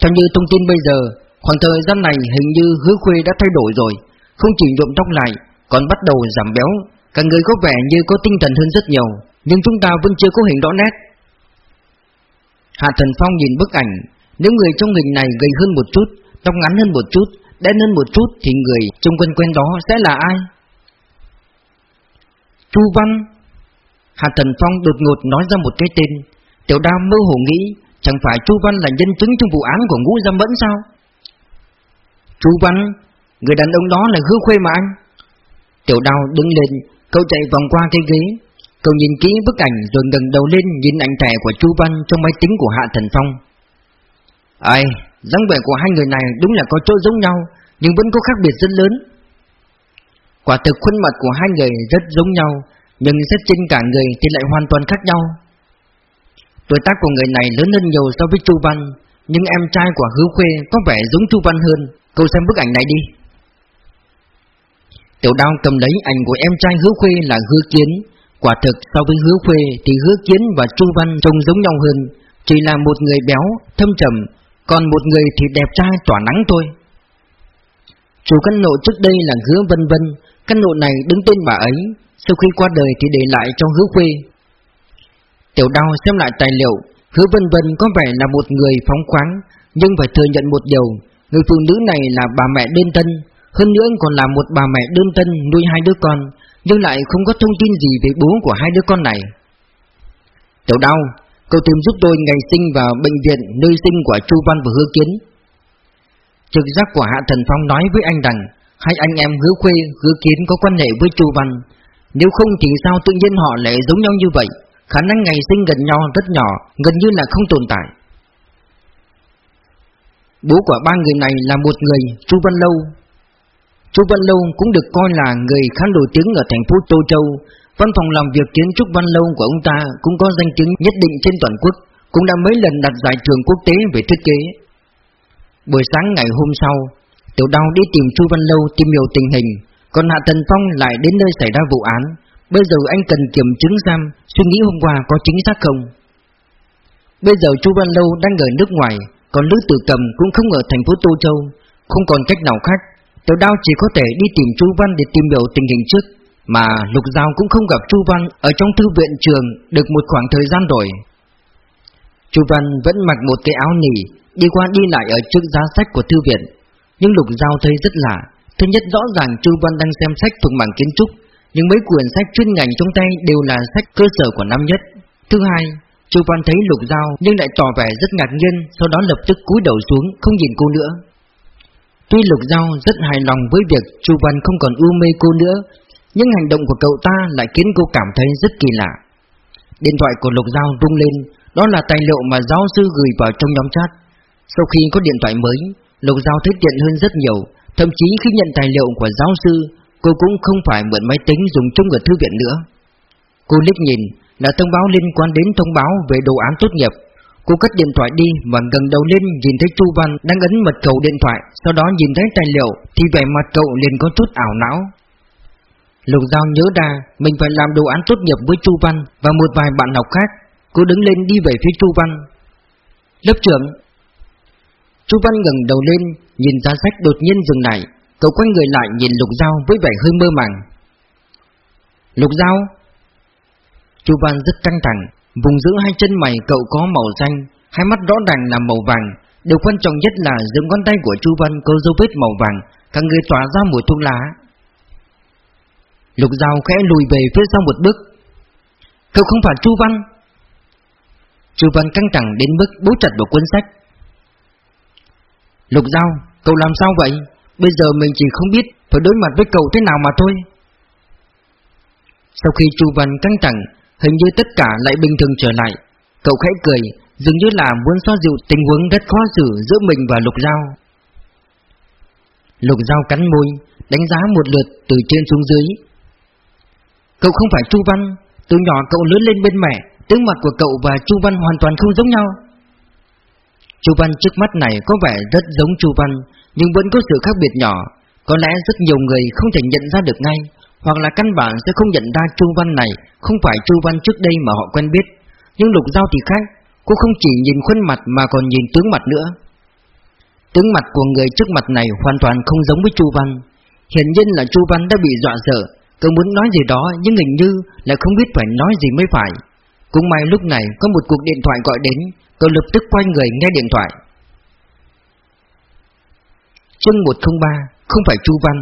Theo như thông tin bây giờ, khoảng thời gian này hình như hứa khuê đã thay đổi rồi, không chỉ nhuộm tóc lại, còn bắt đầu giảm béo, cả người có vẻ như có tinh thần hơn rất nhiều, nhưng chúng ta vẫn chưa có hình rõ nét. Hạ Thần Phong nhìn bức ảnh, nếu người trong hình này gầy hơn một chút, tóc ngắn hơn một chút, đen hơn một chút thì người trong quân quen đó sẽ là ai? Chu Văn. Hạ Thần Phong đột ngột nói ra một cái tên. Tiểu đao mơ hồ nghĩ Chẳng phải Chu Văn là nhân chứng trong vụ án của ngũ dâm vẫn sao? Chu Văn Người đàn ông đó là hứa khuê mà anh. Tiểu đào đứng lên Cậu chạy vòng qua cái ghế. Cậu nhìn kỹ bức ảnh rồi ngẩng đầu lên Nhìn ảnh thẻ của Chu Văn trong máy tính của Hạ Thần Phong. Ai, dáng vẻ của hai người này đúng là có chỗ giống nhau Nhưng vẫn có khác biệt rất lớn. Quả thực khuôn mặt của hai người rất giống nhau Nhưng xét trên cả người thì lại hoàn toàn khác nhau. Tuổi tác của người này lớn hơn nhiều so với Chu Văn Nhưng em trai của Hứa Khuê có vẻ giống Chu Văn hơn. Cậu xem bức ảnh này đi. Tiểu đao cầm lấy ảnh của em trai Hứa Khuê là Hứa Kiến. Quả thực so với Hứa Khuê thì Hứa Kiến và Chu Văn trông giống nhau hơn. Chỉ là một người béo, thâm trầm Còn một người thì đẹp trai tỏa nắng thôi. Chủ căn nộ trước đây là Hứa Vân Vân. Căn nộ này đứng tên bà ấy. Sau khi qua đời thì để lại cho Hứa Khuê. Tiểu đao xem lại tài liệu. Hứa Vân Vân có vẻ là một người phóng khoáng Nhưng phải thừa nhận một điều. Người phụ nữ này là bà mẹ đơn thân. Hơn nữa còn là một bà mẹ đơn thân nuôi hai đứa con Nhưng lại không có thông tin gì về bố của hai đứa con này. Tiểu đau Cậu tìm giúp tôi ngày sinh vào bệnh viện nơi sinh của Chu Văn và Hứa Kiến. Trực giác của Hạ Thần Phong nói với anh rằng Hai anh em Hứa Khuê, Hứa Kiến có quan hệ với Chu Văn. Nếu không thì sao tự nhiên họ lại giống nhau như vậy? Khả năng ngày sinh gần nhau rất nhỏ Gần như là không tồn tại. Bố của ba người này là một người, Chu Văn Lâu. Chu Văn Lâu cũng được coi là người khá nổi tiếng ở thành phố Tô Châu. Văn phòng làm việc kiến trúc Văn Lâu của ông ta cũng có danh tiếng nhất định trên toàn quốc, cũng đã mấy lần đạt giải thưởng quốc tế về thiết kế. Buổi sáng ngày hôm sau, Tiểu Đao đi tìm Chu Văn Lâu tìm hiểu tình hình, còn Hạ Tần Phong lại đến nơi xảy ra vụ án. Bây giờ anh cần kiểm chứng xem suy nghĩ hôm qua có chính xác không. Bây giờ Chu Văn Lâu đang ở nước ngoài, còn Lữ Tử Cầm cũng không ở thành phố Tô Châu Không còn cách nào khác Tiểu đao chỉ có thể đi tìm Chu Văn để tìm hiểu tình hình trước Mà Lục Giao cũng không gặp Chu Văn Ở trong thư viện trường được một khoảng thời gian rồi. Chu Văn vẫn mặc một cái áo nỉ Đi qua đi lại ở trước giá sách của thư viện. Nhưng Lục Giao thấy rất lạ Thứ nhất rõ ràng Chu Văn đang xem sách thuộc mảng kiến trúc Nhưng mấy quyển sách chuyên ngành trong tay đều là sách cơ sở của năm nhất. Thứ hai Chu Văn thấy Lục Giao nhưng lại tỏ vẻ rất ngạc nhiên, sau đó lập tức cúi đầu xuống, không nhìn cô nữa. Tuy Lục Giao rất hài lòng với việc Chu Văn không còn ưu mê cô nữa, nhưng hành động của cậu ta lại khiến cô cảm thấy rất kỳ lạ. Điện thoại của Lục Giao rung lên, đó là tài liệu mà giáo sư gửi vào trong nhóm chat. Sau khi có điện thoại mới, Lục Giao thấy tiện hơn rất nhiều, thậm chí khi nhận tài liệu của giáo sư, cô cũng không phải mượn máy tính dùng chung ở thư viện nữa. Cô liếc nhìn, là thông báo liên quan đến thông báo về đồ án tốt nghiệp. Cô cất điện thoại đi và gần đầu lên nhìn thấy Chu Văn đang ấn mật khẩu điện thoại, sau đó nhìn thấy tài liệu thì vẻ mặt cậu liền có chút ảo não. Lục Giao nhớ ra mình phải làm đồ án tốt nghiệp với Chu Văn và một vài bạn học khác. Cô đứng lên đi về phía Chu Văn. Lớp trưởng Chu Văn ngẩng đầu lên, nhìn giá sách đột nhiên dừng lại. Cậu quay người lại nhìn Lục Giao với vẻ hơi mơ màng. Lục Giao, Chu Văn rất căng thẳng, vùng giữa hai chân mày cậu có màu xanh, hai mắt rõ ràng là màu vàng. Điều quan trọng nhất là giữa ngón tay của Chu Văn có dấu vết màu vàng, cả người tỏa ra mùi thuốc lá. Lục Giao khẽ lùi về phía sau một bước. Cậu không phải Chu Văn. Chu Văn căng thẳng đến mức bố chặt vào cuốn sách. Lục Giao, cậu làm sao vậy? Bây giờ mình chỉ không biết phải đối mặt với cậu thế nào mà thôi. Sau khi Chu Văn căng thẳng, Hình như tất cả lại bình thường trở lại. Cậu khẽ cười, Dường như là muốn xoa dịu tình huống rất khó xử giữa mình và Lục Giao. Lục Giao cắn môi, Đánh giá một lượt từ trên xuống dưới. Cậu không phải Chu Văn, Từ nhỏ cậu lớn lên bên mẹ Tướng mặt của cậu và Chu Văn hoàn toàn không giống nhau. Chu Văn trước mắt này có vẻ rất giống Chu Văn, Nhưng vẫn có sự khác biệt nhỏ. Có lẽ rất nhiều người không thể nhận ra được ngay hoặc là căn bản sẽ không nhận ra Chu Văn này không phải Chu Văn trước đây mà họ quen biết. Nhưng Lục Giao thì khác, cô không chỉ nhìn khuôn mặt mà còn nhìn tướng mặt nữa. Tướng mặt của người trước mặt này hoàn toàn không giống với Chu Văn. Hiện nhiên là Chu Văn đã bị dọa sợ, cậu muốn nói gì đó nhưng hình như lại không biết phải nói gì mới phải. Cũng may lúc này có một cuộc điện thoại gọi đến, cậu lập tức quay người nghe điện thoại. Chương 103, không phải Chu Văn,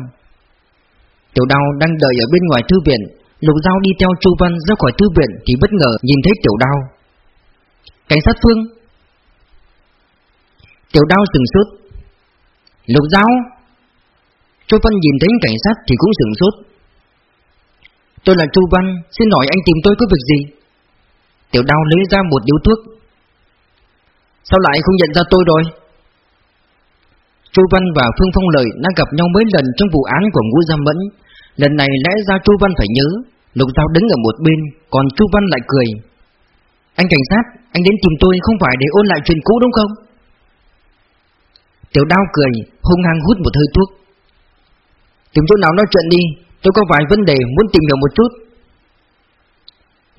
Tiểu đào đang đợi ở bên ngoài thư viện. Lục Giao đi theo Chu Văn ra khỏi thư viện Thì bất ngờ nhìn thấy tiểu đao Cảnh sát Phương. Tiểu đao sừng sốt. Lục Giao. Chu Văn nhìn thấy cảnh sát thì cũng sừng sốt. Tôi là Chu Văn, Xin hỏi anh tìm tôi có việc gì? Tiểu đao lấy ra một điếu thuốc. Sao lại không nhận ra tôi rồi? Chu Văn và Phương Phong Lợi đã gặp nhau mấy lần trong vụ án của Ngũ Gia Mẫn. Lần này lẽ ra Chu Văn phải nhớ Lục Giao đứng ở một bên Còn Chu Văn lại cười. Anh cảnh sát, anh đến tìm tôi không phải để ôn lại chuyện cũ đúng không? Tiểu đao cười, hung hăng hút một hơi thuốc. Tìm chỗ nào nói chuyện đi Tôi có vài vấn đề muốn tìm hiểu một chút.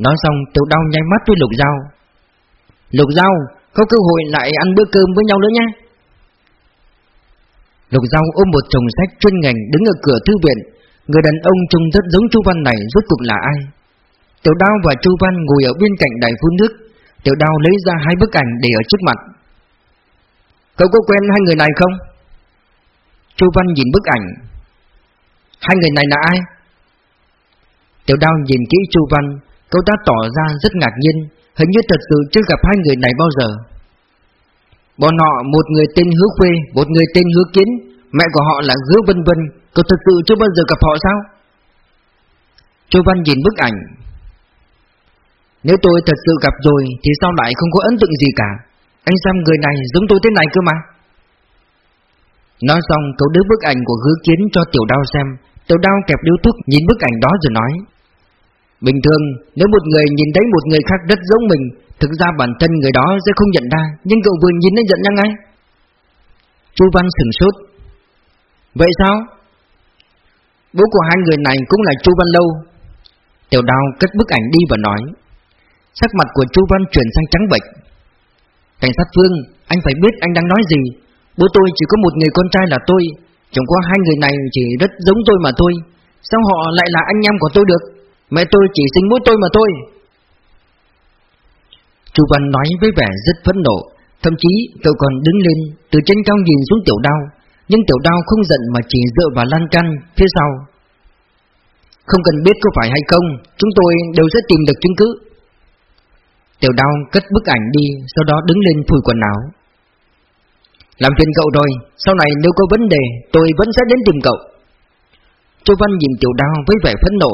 Nói xong tiểu đao nháy mắt với lục Giao. Lục Giao, Có cơ hội lại ăn bữa cơm với nhau nữa nhé. Lục Giao ôm một chồng sách chuyên ngành đứng ở cửa thư viện. Người đàn ông trông rất giống Chu Văn này, rốt cuộc là ai? Tiểu đao và Chu Văn ngồi ở bên cạnh đài phun nước. Tiểu đao lấy ra hai bức ảnh để ở trước mặt. Cậu có quen hai người này không? Chu Văn nhìn bức ảnh. Hai người này là ai? Tiểu đao nhìn kỹ Chu Văn. Cậu ta tỏ ra rất ngạc nhiên. Hình như thật sự chưa gặp hai người này bao giờ. Bọn họ một người tên Hứa Khuê, Một người tên Hứa Kiến. Mẹ của họ là Hứa Vân Vân. Cậu thật sự chưa bao giờ gặp họ sao? Chu Văn nhìn bức ảnh. Nếu tôi thật sự gặp rồi, Thì sao lại không có ấn tượng gì cả? Anh xem người này giống tôi thế này cơ mà. Nói xong, cậu đưa bức ảnh của hứa kiến cho tiểu đao xem. Tiểu đao kẹp điếu thuốc, nhìn bức ảnh đó rồi nói. Bình thường, nếu một người nhìn thấy một người khác rất giống mình Thực ra bản thân người đó sẽ không nhận ra, Nhưng cậu vừa nhìn đã nhận ra ngay. Chu Văn sừng sốt. Vậy sao? Bố của hai người này cũng là Chu Văn Lâu. Tiểu đao cất bức ảnh đi và nói. Sắc mặt của Chu Văn chuyển sang trắng bệch. Cảnh sát Phương, Anh phải biết anh đang nói gì. Bố tôi chỉ có một người con trai là tôi. Chẳng có hai người này chỉ rất giống tôi mà thôi. Sao họ lại là anh em của tôi được? Mẹ tôi chỉ sinh mỗi tôi mà thôi. Chu Văn nói với vẻ rất phẫn nộ. Thậm chí cậu còn đứng lên, Từ trên cao nhìn xuống tiểu đao. Nhưng tiểu đao không giận mà chỉ dựa vào lan can Phía sau. Không cần biết có phải hay không, Chúng tôi đều sẽ tìm được chứng cứ. Tiểu đao cất bức ảnh đi, Sau đó đứng lên phủi quần áo. Làm phiền cậu rồi, Sau này nếu có vấn đề, Tôi vẫn sẽ đến tìm cậu. Châu Văn nhìn Tiểu Đao với vẻ phẫn nộ.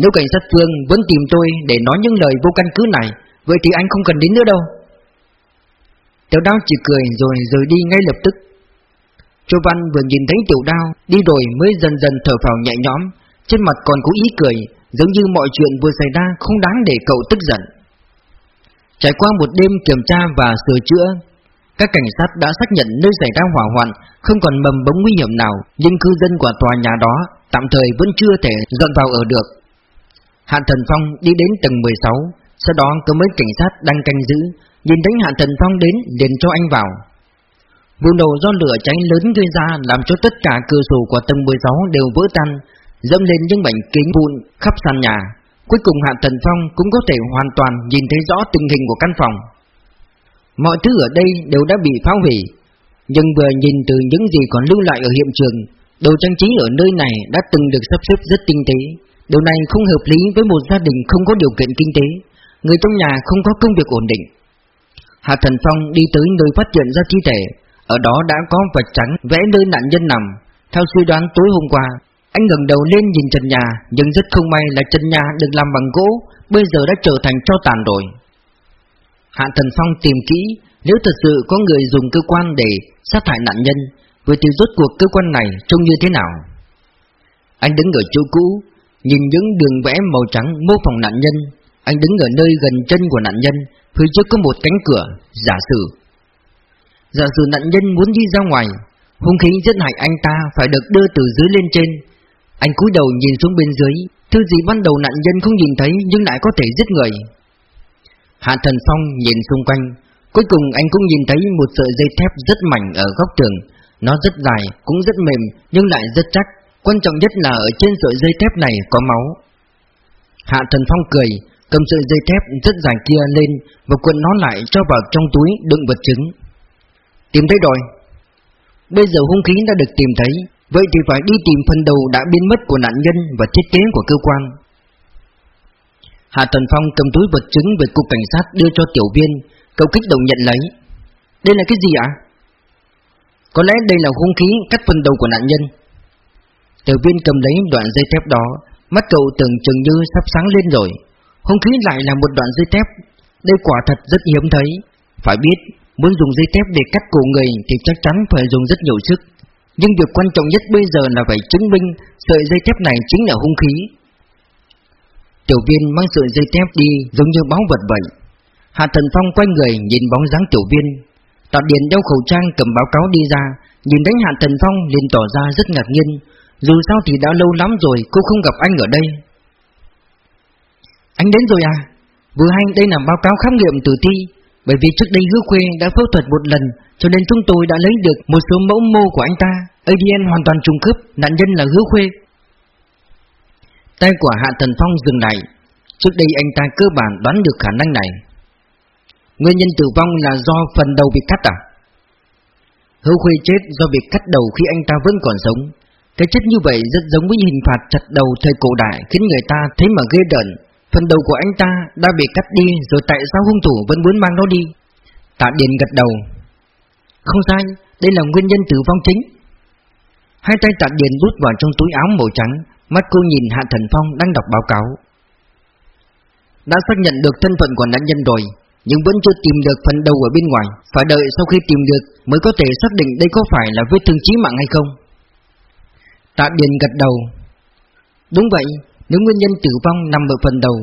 Nếu cảnh sát Phương vẫn tìm tôi Để nói những lời vô căn cứ này Vậy thì anh không cần đến nữa đâu. Tiểu Đao chỉ cười rồi rời đi ngay lập tức. Châu Văn vừa nhìn thấy Tiểu Đao Đi rồi mới dần dần thở phào nhẹ nhõm. Trên mặt còn có ý cười Giống như mọi chuyện vừa xảy ra Không đáng để cậu tức giận. Trải qua một đêm kiểm tra và sửa chữa các cảnh sát đã xác nhận nơi xảy ra hỏa hoạn không còn mầm bóng nguy hiểm nào, nhưng cư dân của tòa nhà đó tạm thời vẫn chưa thể dọn vào ở được. Hạ Thần Phong đi đến tầng 16, sau đó có mấy cảnh sát đang canh giữ, nhìn thấy Hạ Thần Phong đến liền cho anh vào. Vụ nổ do lửa cháy lớn gây ra làm cho tất cả cửa sổ của tầng 16 đều vỡ tan, dẫm lên những mảnh kính vụn khắp sàn nhà. Cuối cùng Hạ Thần Phong cũng có thể hoàn toàn nhìn thấy rõ tình hình của căn phòng. Mọi thứ ở đây đều đã bị phá hủy Nhưng vừa nhìn từ những gì còn lưu lại ở hiện trường Đồ trang trí ở nơi này đã từng được sắp xếp rất tinh tế Điều này không hợp lý với một gia đình không có điều kiện kinh tế. Người trong nhà không có công việc ổn định. Hạ Thần Phong đi tới nơi phát hiện ra thi thể. Ở đó đã có vật trắng vẽ nơi nạn nhân nằm. Theo suy đoán tối hôm qua, Anh ngẩng đầu lên nhìn trần nhà, Nhưng rất không may là trần nhà được làm bằng gỗ, Bây giờ đã trở thành cho tàn rồi. Hạ Thần Phong tìm kỹ, Nếu thật sự có người dùng cơ quan để sát hại nạn nhân, Vậy thì rốt cuộc cơ quan này trông như thế nào? Anh đứng ở chỗ cũ Nhìn những đường vẽ màu trắng mô phỏng nạn nhân Anh đứng ở nơi gần chân của nạn nhân Phía trước có một cánh cửa Giả sử. Giả sử nạn nhân muốn đi ra ngoài Hung khí giết hại anh ta phải được đưa từ dưới lên trên. Anh cúi đầu nhìn xuống bên dưới Thứ gì ban đầu nạn nhân không nhìn thấy Nhưng lại có thể giết người. Hạ Thần Phong nhìn xung quanh Cuối cùng anh cũng nhìn thấy một sợi dây thép rất mảnh ở góc tường. Nó rất dài, cũng rất mềm nhưng lại rất chắc. Quan trọng nhất là ở trên sợi dây thép này có máu Hạ Thần Phong cười Cầm sợi dây thép rất dài kia lên Và cuộn nó lại cho vào trong túi đựng vật chứng Tìm thấy rồi Bây giờ hung khí đã được tìm thấy Vậy thì phải đi tìm phần đầu đã biến mất của nạn nhân và thiết kế của cơ quan Hạ Tần Phong cầm túi vật chứng về cục cảnh sát đưa cho tiểu viên, cậu kích động nhận lấy. Đây là cái gì ạ? Có lẽ đây là hung khí cắt phần đầu của nạn nhân. Tiểu viên cầm lấy đoạn dây thép đó, mắt cậu tưởng chừng như sắp sáng lên rồi. Hung khí lại là một đoạn dây thép, đây quả thật rất hiếm thấy. Phải biết, muốn dùng dây thép để cắt cổ người thì chắc chắn phải dùng rất nhiều sức. Nhưng việc quan trọng nhất bây giờ là phải chứng minh sợi dây thép này chính là hung khí. Tiểu viên mang sợi dây thép đi giống như báo vật vậy. Hạ Thần Phong quay người nhìn bóng dáng tiểu viên. Tạ Điền đeo khẩu trang cầm báo cáo đi ra, nhìn đánh Hạ Thần Phong liền tỏ ra rất ngạc nhiên. Dù sao thì đã lâu lắm rồi, cô không gặp anh ở đây. Anh đến rồi à? Vừa hay đây là báo cáo khám nghiệm tử thi, Bởi vì trước đây hứa khuê đã phẫu thuật một lần, Cho nên chúng tôi đã lấy được một số mẫu mô của anh ta ADN hoàn toàn trùng khớp, Nạn nhân là hứa khuê Tay của Hạ Thần Phong dừng lại Trước đây anh ta cơ bản đoán được khả năng này Nguyên nhân tử vong là do phần đầu bị cắt à? Hứa khuê chết do bị cắt đầu khi anh ta vẫn còn sống cái chết như vậy rất giống với hình phạt chặt đầu thời cổ đại Khiến người ta thấy mà ghê đợn Phần đầu của anh ta đã bị cắt đi Rồi tại sao hung thủ vẫn muốn mang nó đi? Tạ Điền gật đầu. Không sai, đây là nguyên nhân tử vong chính. Hai tay Tạ Điền rút vào trong túi áo màu trắng Mắt cô nhìn Hạ Thần Phong đang đọc báo cáo. Đã xác nhận được thân phận của nạn nhân rồi Nhưng vẫn chưa tìm được phần đầu ở bên ngoài. Phải đợi sau khi tìm được Mới có thể xác định đây có phải là vết thương chí mạng hay không. Tạ Điền gật đầu. Đúng vậy, nếu nguyên nhân tử vong nằm ở phần đầu,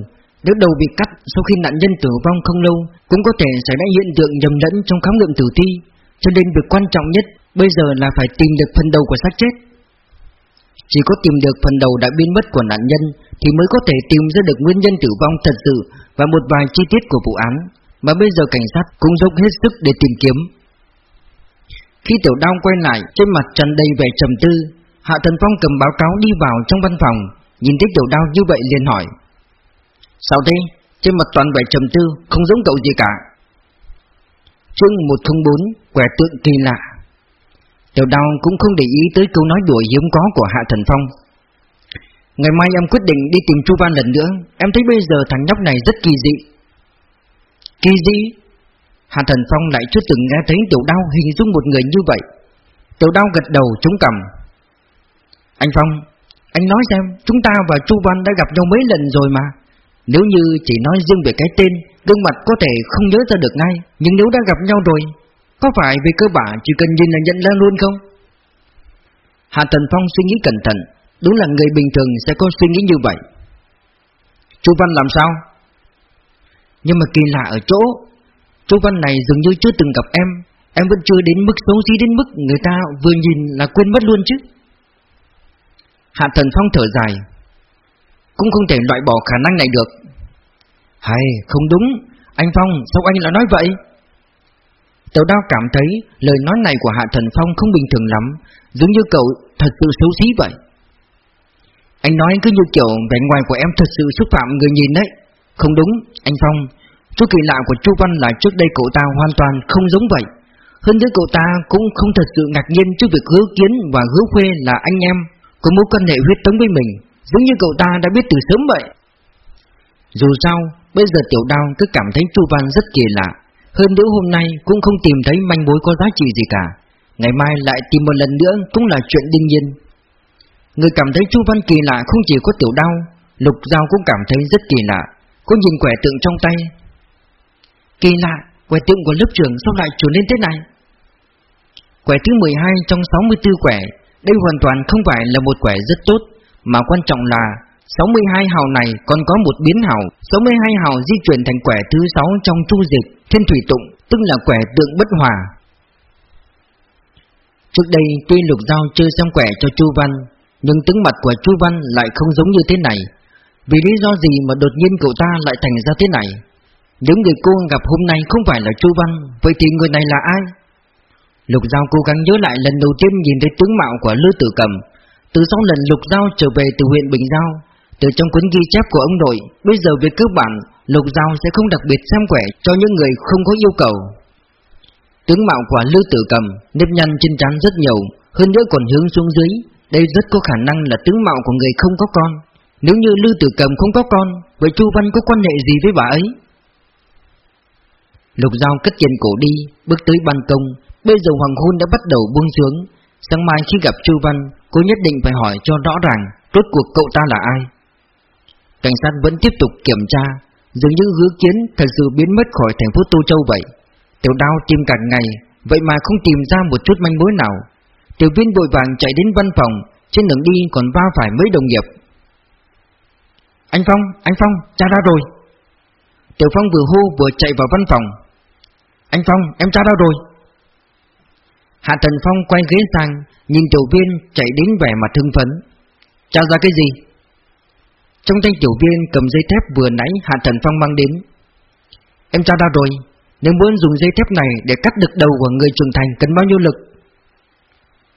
Nếu đầu bị cắt sau khi nạn nhân tử vong không lâu, Cũng có thể xảy ra hiện tượng nhầm lẫn trong khám nghiệm tử thi. Cho nên việc quan trọng nhất bây giờ là phải tìm được phần đầu của xác chết. Chỉ có tìm được phần đầu đã biến mất của nạn nhân Thì mới có thể tìm ra được nguyên nhân tử vong thật sự Và một vài chi tiết của vụ án. Mà bây giờ cảnh sát cũng dốc hết sức để tìm kiếm. Khi tiểu đao quay lại, Trên mặt tràn đầy vẻ trầm tư. Hạ Thần Phong cầm báo cáo đi vào trong văn phòng, Nhìn thấy tiểu đao như vậy liền hỏi. Sao thế? Trên mặt toàn vẻ trầm tư, Không giống cậu gì cả. Chương 104 Quẻ tượng kỳ lạ. Tiểu đao cũng không để ý tới câu nói đùa hiếm có của Hạ Thần Phong. Ngày mai em quyết định đi tìm Chu Văn lần nữa, Em thấy bây giờ thằng nhóc này rất kỳ dị. Kỳ dị? Hạ Thần Phong lại chưa từng nghe thấy tiểu đao hình dung một người như vậy. Tiểu đao gật đầu trúng cầm anh Phong anh nói xem, chúng ta và Chu Văn đã gặp nhau mấy lần rồi mà. Nếu như chỉ nói riêng về cái tên, gương mặt có thể không nhớ ra được ngay, nhưng nếu đã gặp nhau rồi, có phải về cơ bản chỉ cần nhìn là nhận ra luôn không? Hạ Tần Phong suy nghĩ cẩn thận, đúng là người bình thường sẽ có suy nghĩ như vậy. Chu Văn làm sao? Nhưng mà kỳ lạ ở chỗ, Chu Văn này dường như chưa từng gặp em, em vẫn chưa đến mức xấu xí đến mức người ta vừa nhìn là quên mất luôn chứ. Hạ Thần Phong thở dài. Cũng không thể loại bỏ khả năng này được. Hay, không đúng. Anh Phong, sao anh lại nói vậy? Tiểu đao cảm thấy Lời nói này của Hạ Thần Phong không bình thường lắm, Giống như cậu thật sự xấu xí vậy. Anh nói cứ như kiểu Vẻ ngoài của em thật sự xúc phạm người nhìn đấy. Không đúng, Anh Phong. Chú kỳ lạ của Chu Văn là trước đây cậu ta hoàn toàn không giống vậy. Hơn nữa cậu ta cũng không thật sự ngạc nhiên trước việc hứa kiến và hứa khuê là anh em có mối quan hệ huyết thống với mình Giống như cậu ta đã biết từ sớm vậy. Dù sao Bây giờ tiểu đao cứ cảm thấy Chu Văn rất kỳ lạ. Hơn nữa hôm nay cũng không tìm thấy manh mối có giá trị gì cả. Ngày mai lại tìm một lần nữa cũng là chuyện đương nhiên. Người cảm thấy Chu Văn kỳ lạ không chỉ có tiểu đao Lục Giao cũng cảm thấy rất kỳ lạ. Cô nhìn quẻ tượng trong tay. Kỳ lạ, quẻ tượng của lớp trưởng sao lại trở nên thế này? Quẻ thứ 12 trong 64 quẻ đây hoàn toàn không phải là một quẻ rất tốt, mà quan trọng là 62 hào này còn có một biến hào, 62 hào di chuyển thành quẻ thứ 6 trong chu dịch thiên thủy tụng, tức là quẻ tượng bất hòa. Trước đây tuy lục giao chưa xem quẻ cho Chu Văn, nhưng tướng mặt của Chu Văn lại không giống như thế này. Vì lý do gì mà đột nhiên cậu ta lại thành ra thế này? Nếu người cô gặp hôm nay không phải là Chu Văn, vậy thì người này là ai? Lục Giao cố gắng nhớ lại lần đầu tiên nhìn thấy tướng mạo của Lư Tử Cầm. Từ sau lần Lục Giao trở về từ huyện Bình Giao, từ trong cuốn ghi chép của ông nội, bây giờ về cơ bản, Lục Giao sẽ không đặc biệt xem quẻ cho những người không có yêu cầu. Tướng mạo của Lư Tử Cầm, nếp nhăn trên trán rất nhiều, hơn nữa còn hướng xuống dưới, đây rất có khả năng là tướng mạo của người không có con. Nếu như Lư Tử Cầm không có con, vậy Chu Văn có quan hệ gì với bà ấy? Lục Giao cất tiền cổ đi, bước tới ban công, Bây giờ hoàng hôn đã bắt đầu buông xuống. Sáng mai khi gặp Chu Văn Cô nhất định phải hỏi cho rõ ràng Rốt cuộc cậu ta là ai. Cảnh sát vẫn tiếp tục kiểm tra Dường như hứa kiến thật sự biến mất khỏi thành phố Tô Châu vậy. Tiểu đao tìm cả ngày Vậy mà không tìm ra một chút manh mối nào. Tiểu viên vội vàng chạy đến văn phòng Trên đường đi còn va phải mấy đồng nghiệp. Anh Phong, anh Phong, cha ra rồi. Tiểu Phong vừa hô vừa chạy vào văn phòng. Anh Phong, em cha ra rồi. Hạ Thần Phong quay ghế sang, Nhìn tiểu viên chạy đến vẻ mặt thương phấn. Cha ra cái gì? Trong tay tiểu viên cầm dây thép vừa nãy Hạ Thần Phong mang đến. Em tra ra rồi? Nếu muốn dùng dây thép này để cắt được đầu của người trưởng thành cần bao nhiêu lực?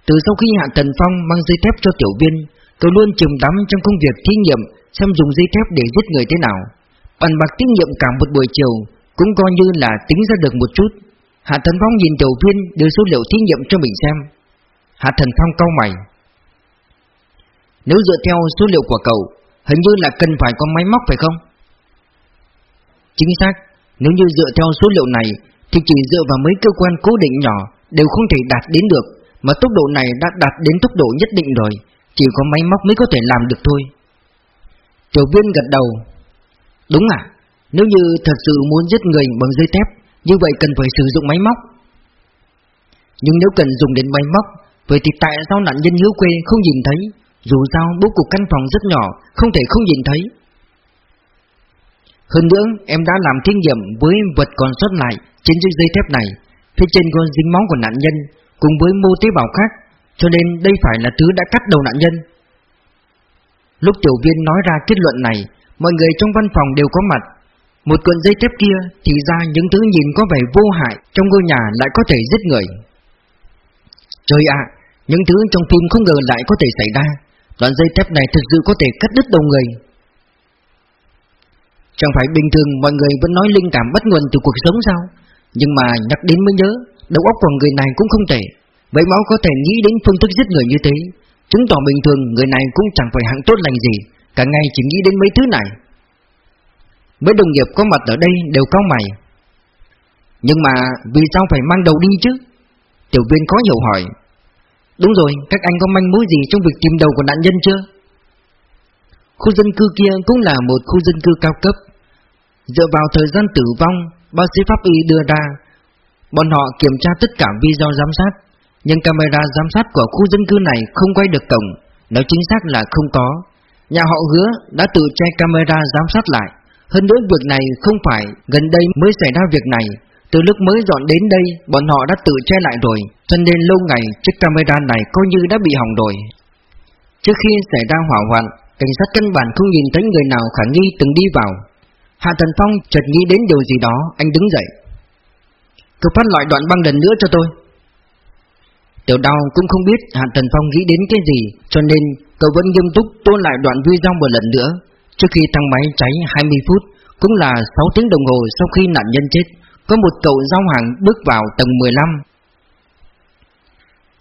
Từ sau khi Hạ Thần Phong mang dây thép cho tiểu viên Cậu luôn chìm đắm trong công việc thí nghiệm Xem dùng dây thép để giết người thế nào. Bàn bạc thí nghiệm cả một buổi chiều Cũng coi như là tính ra được một chút. Hạ Thần Phong nhìn tiểu viên đưa số liệu thí nghiệm cho mình xem. Hạ Thần Phong cau mày. Nếu dựa theo số liệu của cậu, Hình như là cần phải có máy móc phải không? Chính xác, Nếu như dựa theo số liệu này, Thì chỉ dựa vào mấy cơ quan cố định nhỏ Đều không thể đạt đến được, Mà tốc độ này đã đạt đến tốc độ nhất định rồi, Chỉ có máy móc mới có thể làm được thôi. Tiểu viên gật đầu. Đúng à Nếu như thật sự muốn giết người bằng dây thép như vậy cần phải sử dụng máy móc. Nhưng nếu cần dùng đến máy móc, Vậy thì tại sao nạn nhân hiếu quê không nhìn thấy? Dù sao, bố cục căn phòng rất nhỏ, Không thể không nhìn thấy. Hơn nữa, em đã làm thí nghiệm với vật còn sót lại Trên chiếc dây thép này. Phía trên có dính máu của nạn nhân, Cùng với mô tế bào khác, Cho nên đây phải là thứ đã cắt đầu nạn nhân. Lúc tiểu viên nói ra kết luận này, Mọi người trong văn phòng đều có mặt một cuộn dây thép kia Thì ra những thứ nhìn có vẻ vô hại Trong ngôi nhà lại có thể giết người. Trời ạ, Những thứ trong phim không ngờ lại có thể xảy ra. Đoạn dây thép này thực sự có thể cắt đứt đầu người. Chẳng phải bình thường mọi người vẫn nói linh cảm bắt nguồn từ cuộc sống sao? Nhưng mà nhắc đến mới nhớ, Đầu óc của người này cũng không tệ. Vậy máu có thể nghĩ đến phương thức giết người như thế. Chứng tỏ bình thường người này cũng chẳng phải hạng tốt lành gì. Cả ngày chỉ nghĩ đến mấy thứ này. Mấy đồng nghiệp có mặt ở đây đều cao mày. Nhưng mà vì sao phải mang đầu đi chứ? Tiểu viên có hiểu hỏi. Đúng rồi, các anh có manh mối gì trong việc tìm đầu của nạn nhân chưa? Khu dân cư kia cũng là một khu dân cư cao cấp. Dựa vào thời gian tử vong Bác sĩ pháp y đưa ra Bọn họ kiểm tra tất cả video giám sát. Nhưng camera giám sát của khu dân cư này không quay được cổng. Nói chính xác là không có. Nhà họ hứa đã tự che camera giám sát lại. Hơn nữa việc này không phải gần đây mới xảy ra việc này. Từ lúc mới dọn đến đây, Bọn họ đã tự che lại rồi, Cho nên lâu ngày chiếc camera này coi như đã bị hỏng rồi. Trước khi xảy ra hỏa hoạn, Cảnh sát căn bản không nhìn thấy người nào khả nghi từng đi vào. Hạ Thần Phong chợt nghĩ đến điều gì đó, Anh đứng dậy. Cậu phát loại đoạn băng lần nữa cho tôi. Tiểu đau cũng không biết Hạ Thần Phong nghĩ đến cái gì, Cho nên cậu vẫn nghiêm túc tôn lại đoạn video một lần nữa. Trước khi thang máy cháy 20 phút, Cũng là 6 tiếng đồng hồ sau khi nạn nhân chết, Có một cậu giao hàng bước vào tầng 15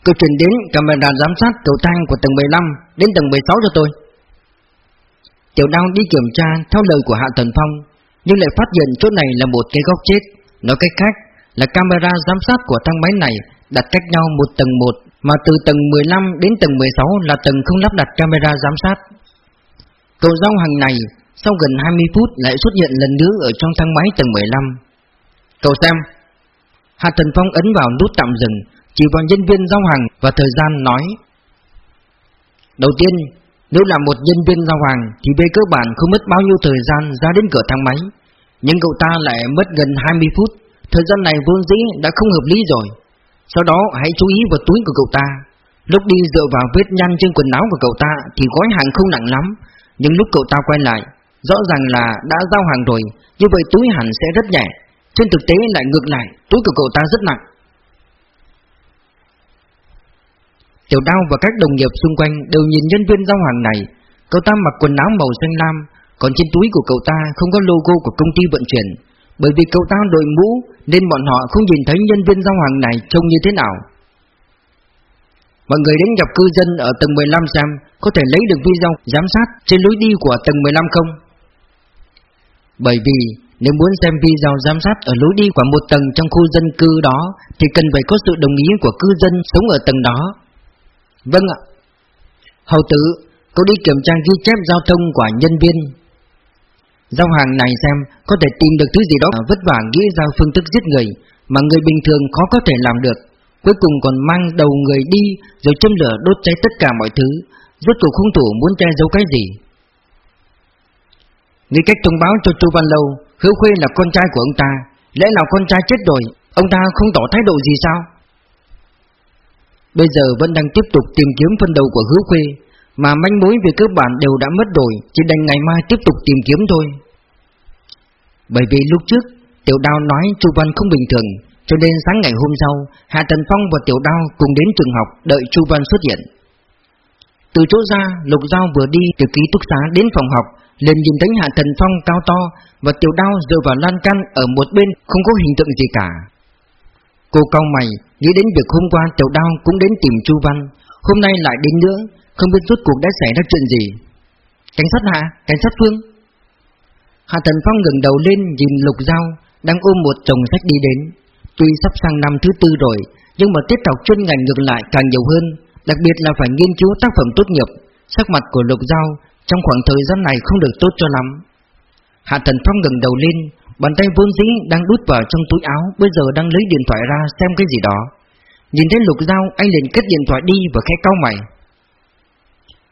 Cậu chuyển đến camera giám sát cầu thang của tầng 15 Đến tầng 16 cho tôi. Tiểu đao đi kiểm tra theo lời của Hạ Thần Phong, Nhưng lại phát hiện chỗ này là một cái góc chết. Nói cách khác, là camera giám sát của thang máy này đặt cách nhau một tầng một, Mà từ tầng 15 đến tầng 16 là tầng không lắp đặt camera giám sát. Cầu giao hàng này, sau gần 20 phút lại xuất hiện lần nữa ở trong thang máy tầng 15 Cậu xem. Hạ Thần Phong ấn vào nút tạm dừng, Chỉ vào nhân viên giao hàng và thời gian nói. Đầu tiên, nếu là một nhân viên giao hàng thì về cơ bản không mất bao nhiêu thời gian ra đến cửa thang máy. Nhưng cậu ta lại mất gần 20 phút, Thời gian này vốn dĩ đã không hợp lý rồi. Sau đó, hãy chú ý vào túi của cậu ta. Lúc đi dựa vào vết nhăn trên quần áo của cậu ta Thì gói hàng không nặng lắm nhưng lúc cậu ta quay lại, Rõ ràng là đã giao hàng rồi, Như vậy túi hẳn sẽ rất nhẹ. Trên thực tế lại ngược lại, Túi của cậu ta rất nặng. Tiểu đao và các đồng nghiệp xung quanh đều nhìn nhân viên giao hàng này. Cậu ta mặc quần áo màu xanh lam, Còn trên túi của cậu ta không có logo của công ty vận chuyển. Bởi vì cậu ta đội mũ, Nên bọn họ không nhìn thấy nhân viên giao hàng này trông như thế nào. Mọi người đến gặp cư dân ở tầng 15 xem, Có thể lấy được video giám sát trên lối đi của tầng 15 không? Bởi vì, nếu muốn xem video giám sát ở lối đi của một tầng trong khu dân cư đó, Thì cần phải có sự đồng ý của cư dân sống ở tầng đó. Vâng ạ. Hầu tử, Cậu đi kiểm tra ghi chép giao thông của nhân viên. Giao hàng này xem, Có thể tìm được thứ gì đó vất vả nghĩ ra phương thức giết người Mà người bình thường khó có thể làm được. Cuối cùng còn mang đầu người đi, Rồi châm lửa đốt cháy tất cả mọi thứ. Rốt cuộc hung thủ muốn che giấu cái gì? Nghĩ cách thông báo cho Chu Văn Lâu Hứa Khuê là con trai của ông ta. Lẽ nào con trai chết rồi, Ông ta không tỏ thái độ gì sao? Bây giờ vẫn đang tiếp tục tìm kiếm phân đầu của Hứa Khuê, Mà manh mối về cơ bản đều đã mất rồi, Chỉ đành ngày mai tiếp tục tìm kiếm thôi. Bởi vì lúc trước, Tiểu Đao nói Chu Văn không bình thường cho nên sáng ngày hôm sau Hạ Tần Phong và Tiểu Đao cùng đến trường học Đợi Chu Văn xuất hiện. Từ chỗ ra Lục Giao vừa đi từ ký túc xá đến phòng học liền nhìn thấy Hạ Tần Phong cao to Và Tiểu Đao dựa vào lan can Ở một bên không có hình tượng gì cả. Cô cao mày Nghĩ đến việc hôm qua Tiểu Đao cũng đến tìm Chu Văn Hôm nay lại đến nữa Không biết rốt cuộc đã xảy ra chuyện gì. Cảnh sát Hạ, cảnh sát Phương. Hạ Tần Phong ngẩng đầu lên nhìn Lục Giao đang ôm một chồng sách đi đến. Tuy sắp sang năm thứ tư rồi, nhưng mà tiết học chuyên ngành ngược lại càng nhiều hơn, đặc biệt là phải nghiên cứu tác phẩm tốt nghiệp. Sắc mặt của Lục Giao trong khoảng thời gian này không được tốt cho lắm. Hạ Thần Phong ngẩng đầu lên, bàn tay vốn dĩ đang đút vào trong túi áo, bây giờ đang lấy điện thoại ra xem cái gì đó. Nhìn thấy Lục Giao, anh liền cất điện thoại đi và khẽ cau mày.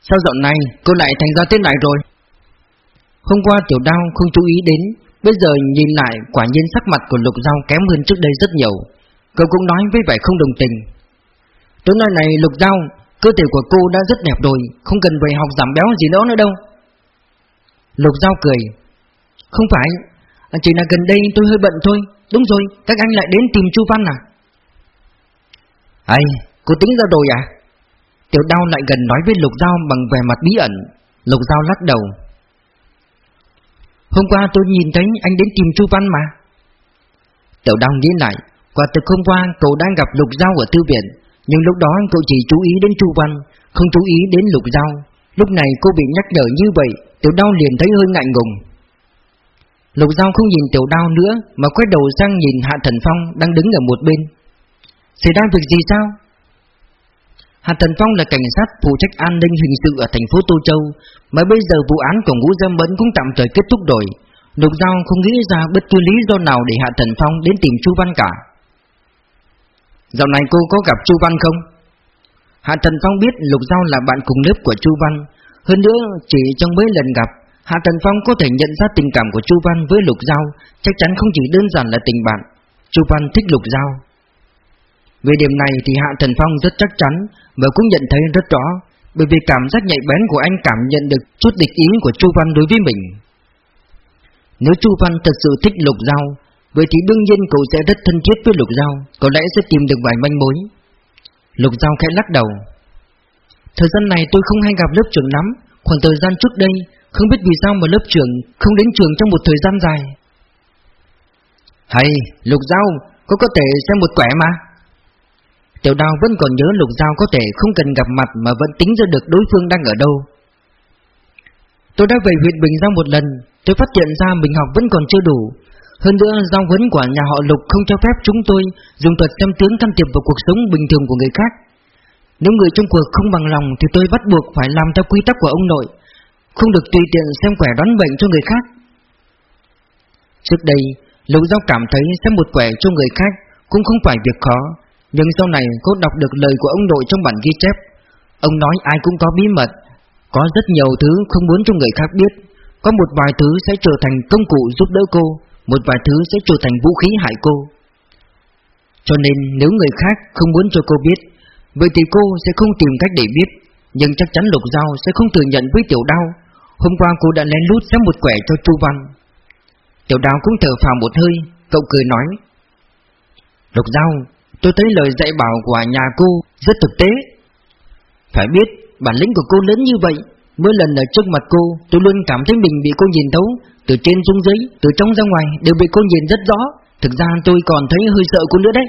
Sao dạo này cô lại thành ra thế này rồi? Hôm qua Tiểu Đao không chú ý đến Bây giờ nhìn lại quả nhiên sắc mặt của Lục Giao kém hơn trước đây rất nhiều. Cậu cũng nói với vẻ không đồng tình. Tối nay này Lục Giao Cơ thể của cô đã rất đẹp rồi Không cần về học giảm béo gì nữa nữa đâu. Lục Giao cười. Không phải Chỉ là gần đây tôi hơi bận thôi. Đúng rồi, các anh lại đến tìm Chu Văn à? Ây, cô tính ra rồi à? Tiểu đao lại gần nói với Lục Giao bằng vẻ mặt bí ẩn. Lục Giao lắc đầu. Hôm qua tôi nhìn thấy anh đến tìm Chu Văn mà. Tiểu Đông nghĩ lại, Quả thực hôm qua cậu đang gặp Lục Giao ở thư viện, Nhưng lúc đó cậu chỉ chú ý đến Chu Văn, Không chú ý đến Lục Giao. Lúc này cô bị nhắc nhở như vậy, Tiểu Đông liền thấy hơi ngại ngùng. Lục Giao không nhìn Tiểu Đao nữa, Mà quay đầu sang nhìn Hạ Thần Phong Đang đứng ở một bên. Xảy ra việc gì sao? Hạ Thần Phong là cảnh sát phụ trách an ninh hình sự ở thành phố Tô Châu, mà bây giờ vụ án của Ngũ Giang Mẫn cũng tạm thời kết thúc rồi. Lục Giao không nghĩ ra bất cứ lý do nào để Hạ Thần Phong đến tìm Chu Văn cả. Dạo này cô có gặp Chu Văn không? Hạ Thần Phong biết Lục Giao là bạn cùng lớp của Chu Văn, hơn nữa chỉ trong mấy lần gặp, Hạ Thần Phong có thể nhận ra tình cảm của Chu Văn với Lục Giao, chắc chắn không chỉ đơn giản là tình bạn. Chu Văn thích Lục Giao. Về điểm này thì Hạ Thần Phong rất chắc chắn và cũng nhận thấy rất rõ, bởi vì cảm giác nhạy bén của anh cảm nhận được chút địch ý của Chu Văn đối với mình. Nếu Chu Văn thật sự thích Lục Giao, vậy thì đương nhiên cậu sẽ rất thân thiết với Lục Giao, có lẽ sẽ tìm được vài manh mối. Lục Giao khẽ lắc đầu. Thời gian này tôi không hay gặp lớp trưởng lắm, khoảng thời gian trước đây, không biết vì sao mà lớp trưởng không đến trường trong một thời gian dài. Hay, Lục Giao, có có thể xem một quẻ mà. Tiểu đào vẫn còn nhớ lục giao có thể không cần gặp mặt mà vẫn tính ra được đối phương đang ở đâu. Tôi đã về huyện Bình Giang một lần, tôi phát hiện ra mình học vẫn còn chưa đủ. Hơn nữa, giao huấn của nhà họ Lục không cho phép chúng tôi dùng thuật xem tướng can thiệp vào cuộc sống bình thường của người khác. Nếu người trong cuộc không bằng lòng thì tôi bắt buộc phải làm theo quy tắc của ông nội, không được tùy tiện xem quẻ đoán bệnh cho người khác. Trước đây, Lục Giao cảm thấy xem một quẻ cho người khác cũng không phải việc khó, nhưng sau này cô đọc được lời của ông nội trong bản ghi chép. Ông nói ai cũng có bí mật, Có rất nhiều thứ không muốn cho người khác biết. Có một vài thứ sẽ trở thành công cụ giúp đỡ cô, Một vài thứ sẽ trở thành vũ khí hại cô. Cho nên nếu người khác không muốn cho cô biết, Vậy thì cô sẽ không tìm cách để biết. Nhưng chắc chắn Lục Giao sẽ không thừa nhận với Tiểu Đao. Hôm qua cô đã lén lút xem một quẻ cho Chu Văn. Tiểu Đao cũng thở phào một hơi, Cậu cười nói, Lục Giao Tôi thấy lời dạy bảo của nhà cô rất thực tế. Phải biết bản lĩnh của cô lớn như vậy. Mỗi lần ở trước mặt cô Tôi luôn cảm thấy mình bị cô nhìn thấu. Từ trên xuống dưới, từ trong ra ngoài Đều bị cô nhìn rất rõ. Thực ra tôi còn thấy hơi sợ cô nữa đấy.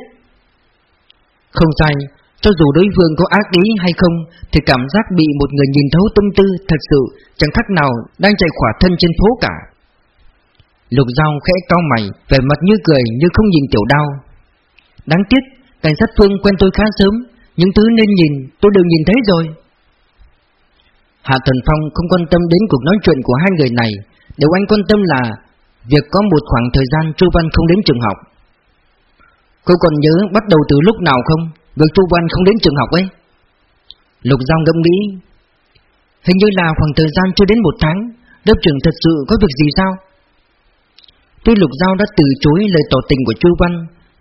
Không sai Cho dù đối phương có ác ý hay không Thì cảm giác bị một người nhìn thấu tâm tư Thật sự chẳng khác nào Đang chạy khỏa thân trên phố cả. Lục dao khẽ cao mày Vẻ mặt như cười như không nhìn tiểu đao. Đáng tiếc Cảnh sát Phương quen tôi khá sớm, Những thứ nên nhìn tôi đều nhìn thấy rồi. Hạ Thần Phong không quan tâm đến cuộc nói chuyện của hai người này, Điều anh quan tâm là Việc có một khoảng thời gian Chu Văn không đến trường học. Cô còn nhớ bắt đầu từ lúc nào không? Việc Chu Văn không đến trường học ấy. Lục Giao ngẫm nghĩ, Hình như là khoảng thời gian chưa đến một tháng, Lớp trưởng thật sự có việc gì sao? Tuy Lục Giao đã từ chối lời tỏ tình của Chu Văn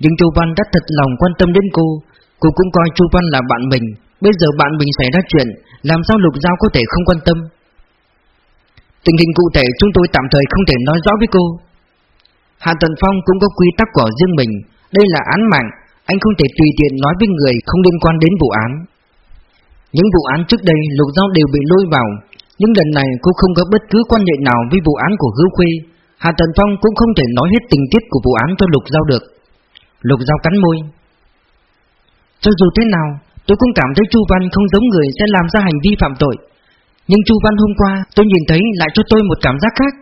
nhưng Chu Văn đã thật lòng quan tâm đến cô. Cô cũng coi Chu Văn là bạn mình. Bây giờ bạn mình xảy ra chuyện, Làm sao Lục Giao có thể không quan tâm? Tình hình cụ thể chúng tôi tạm thời không thể nói rõ với cô. Hạ Tần Phong cũng có quy tắc của riêng mình. Đây là án mạng. Anh không thể tùy tiện nói với người không liên quan đến vụ án. Những vụ án trước đây Lục Giao đều bị lôi vào. Nhưng lần này cô không có bất cứ quan hệ nào với vụ án của Hứa Khuê. Hạ Tần Phong cũng không thể nói hết tình tiết của vụ án cho Lục Giao được. Lục Giao cắn môi. Cho dù thế nào, Tôi cũng cảm thấy Chu Văn không giống người sẽ làm ra hành vi phạm tội. Nhưng Chu Văn hôm qua, tôi nhìn thấy lại cho tôi một cảm giác khác.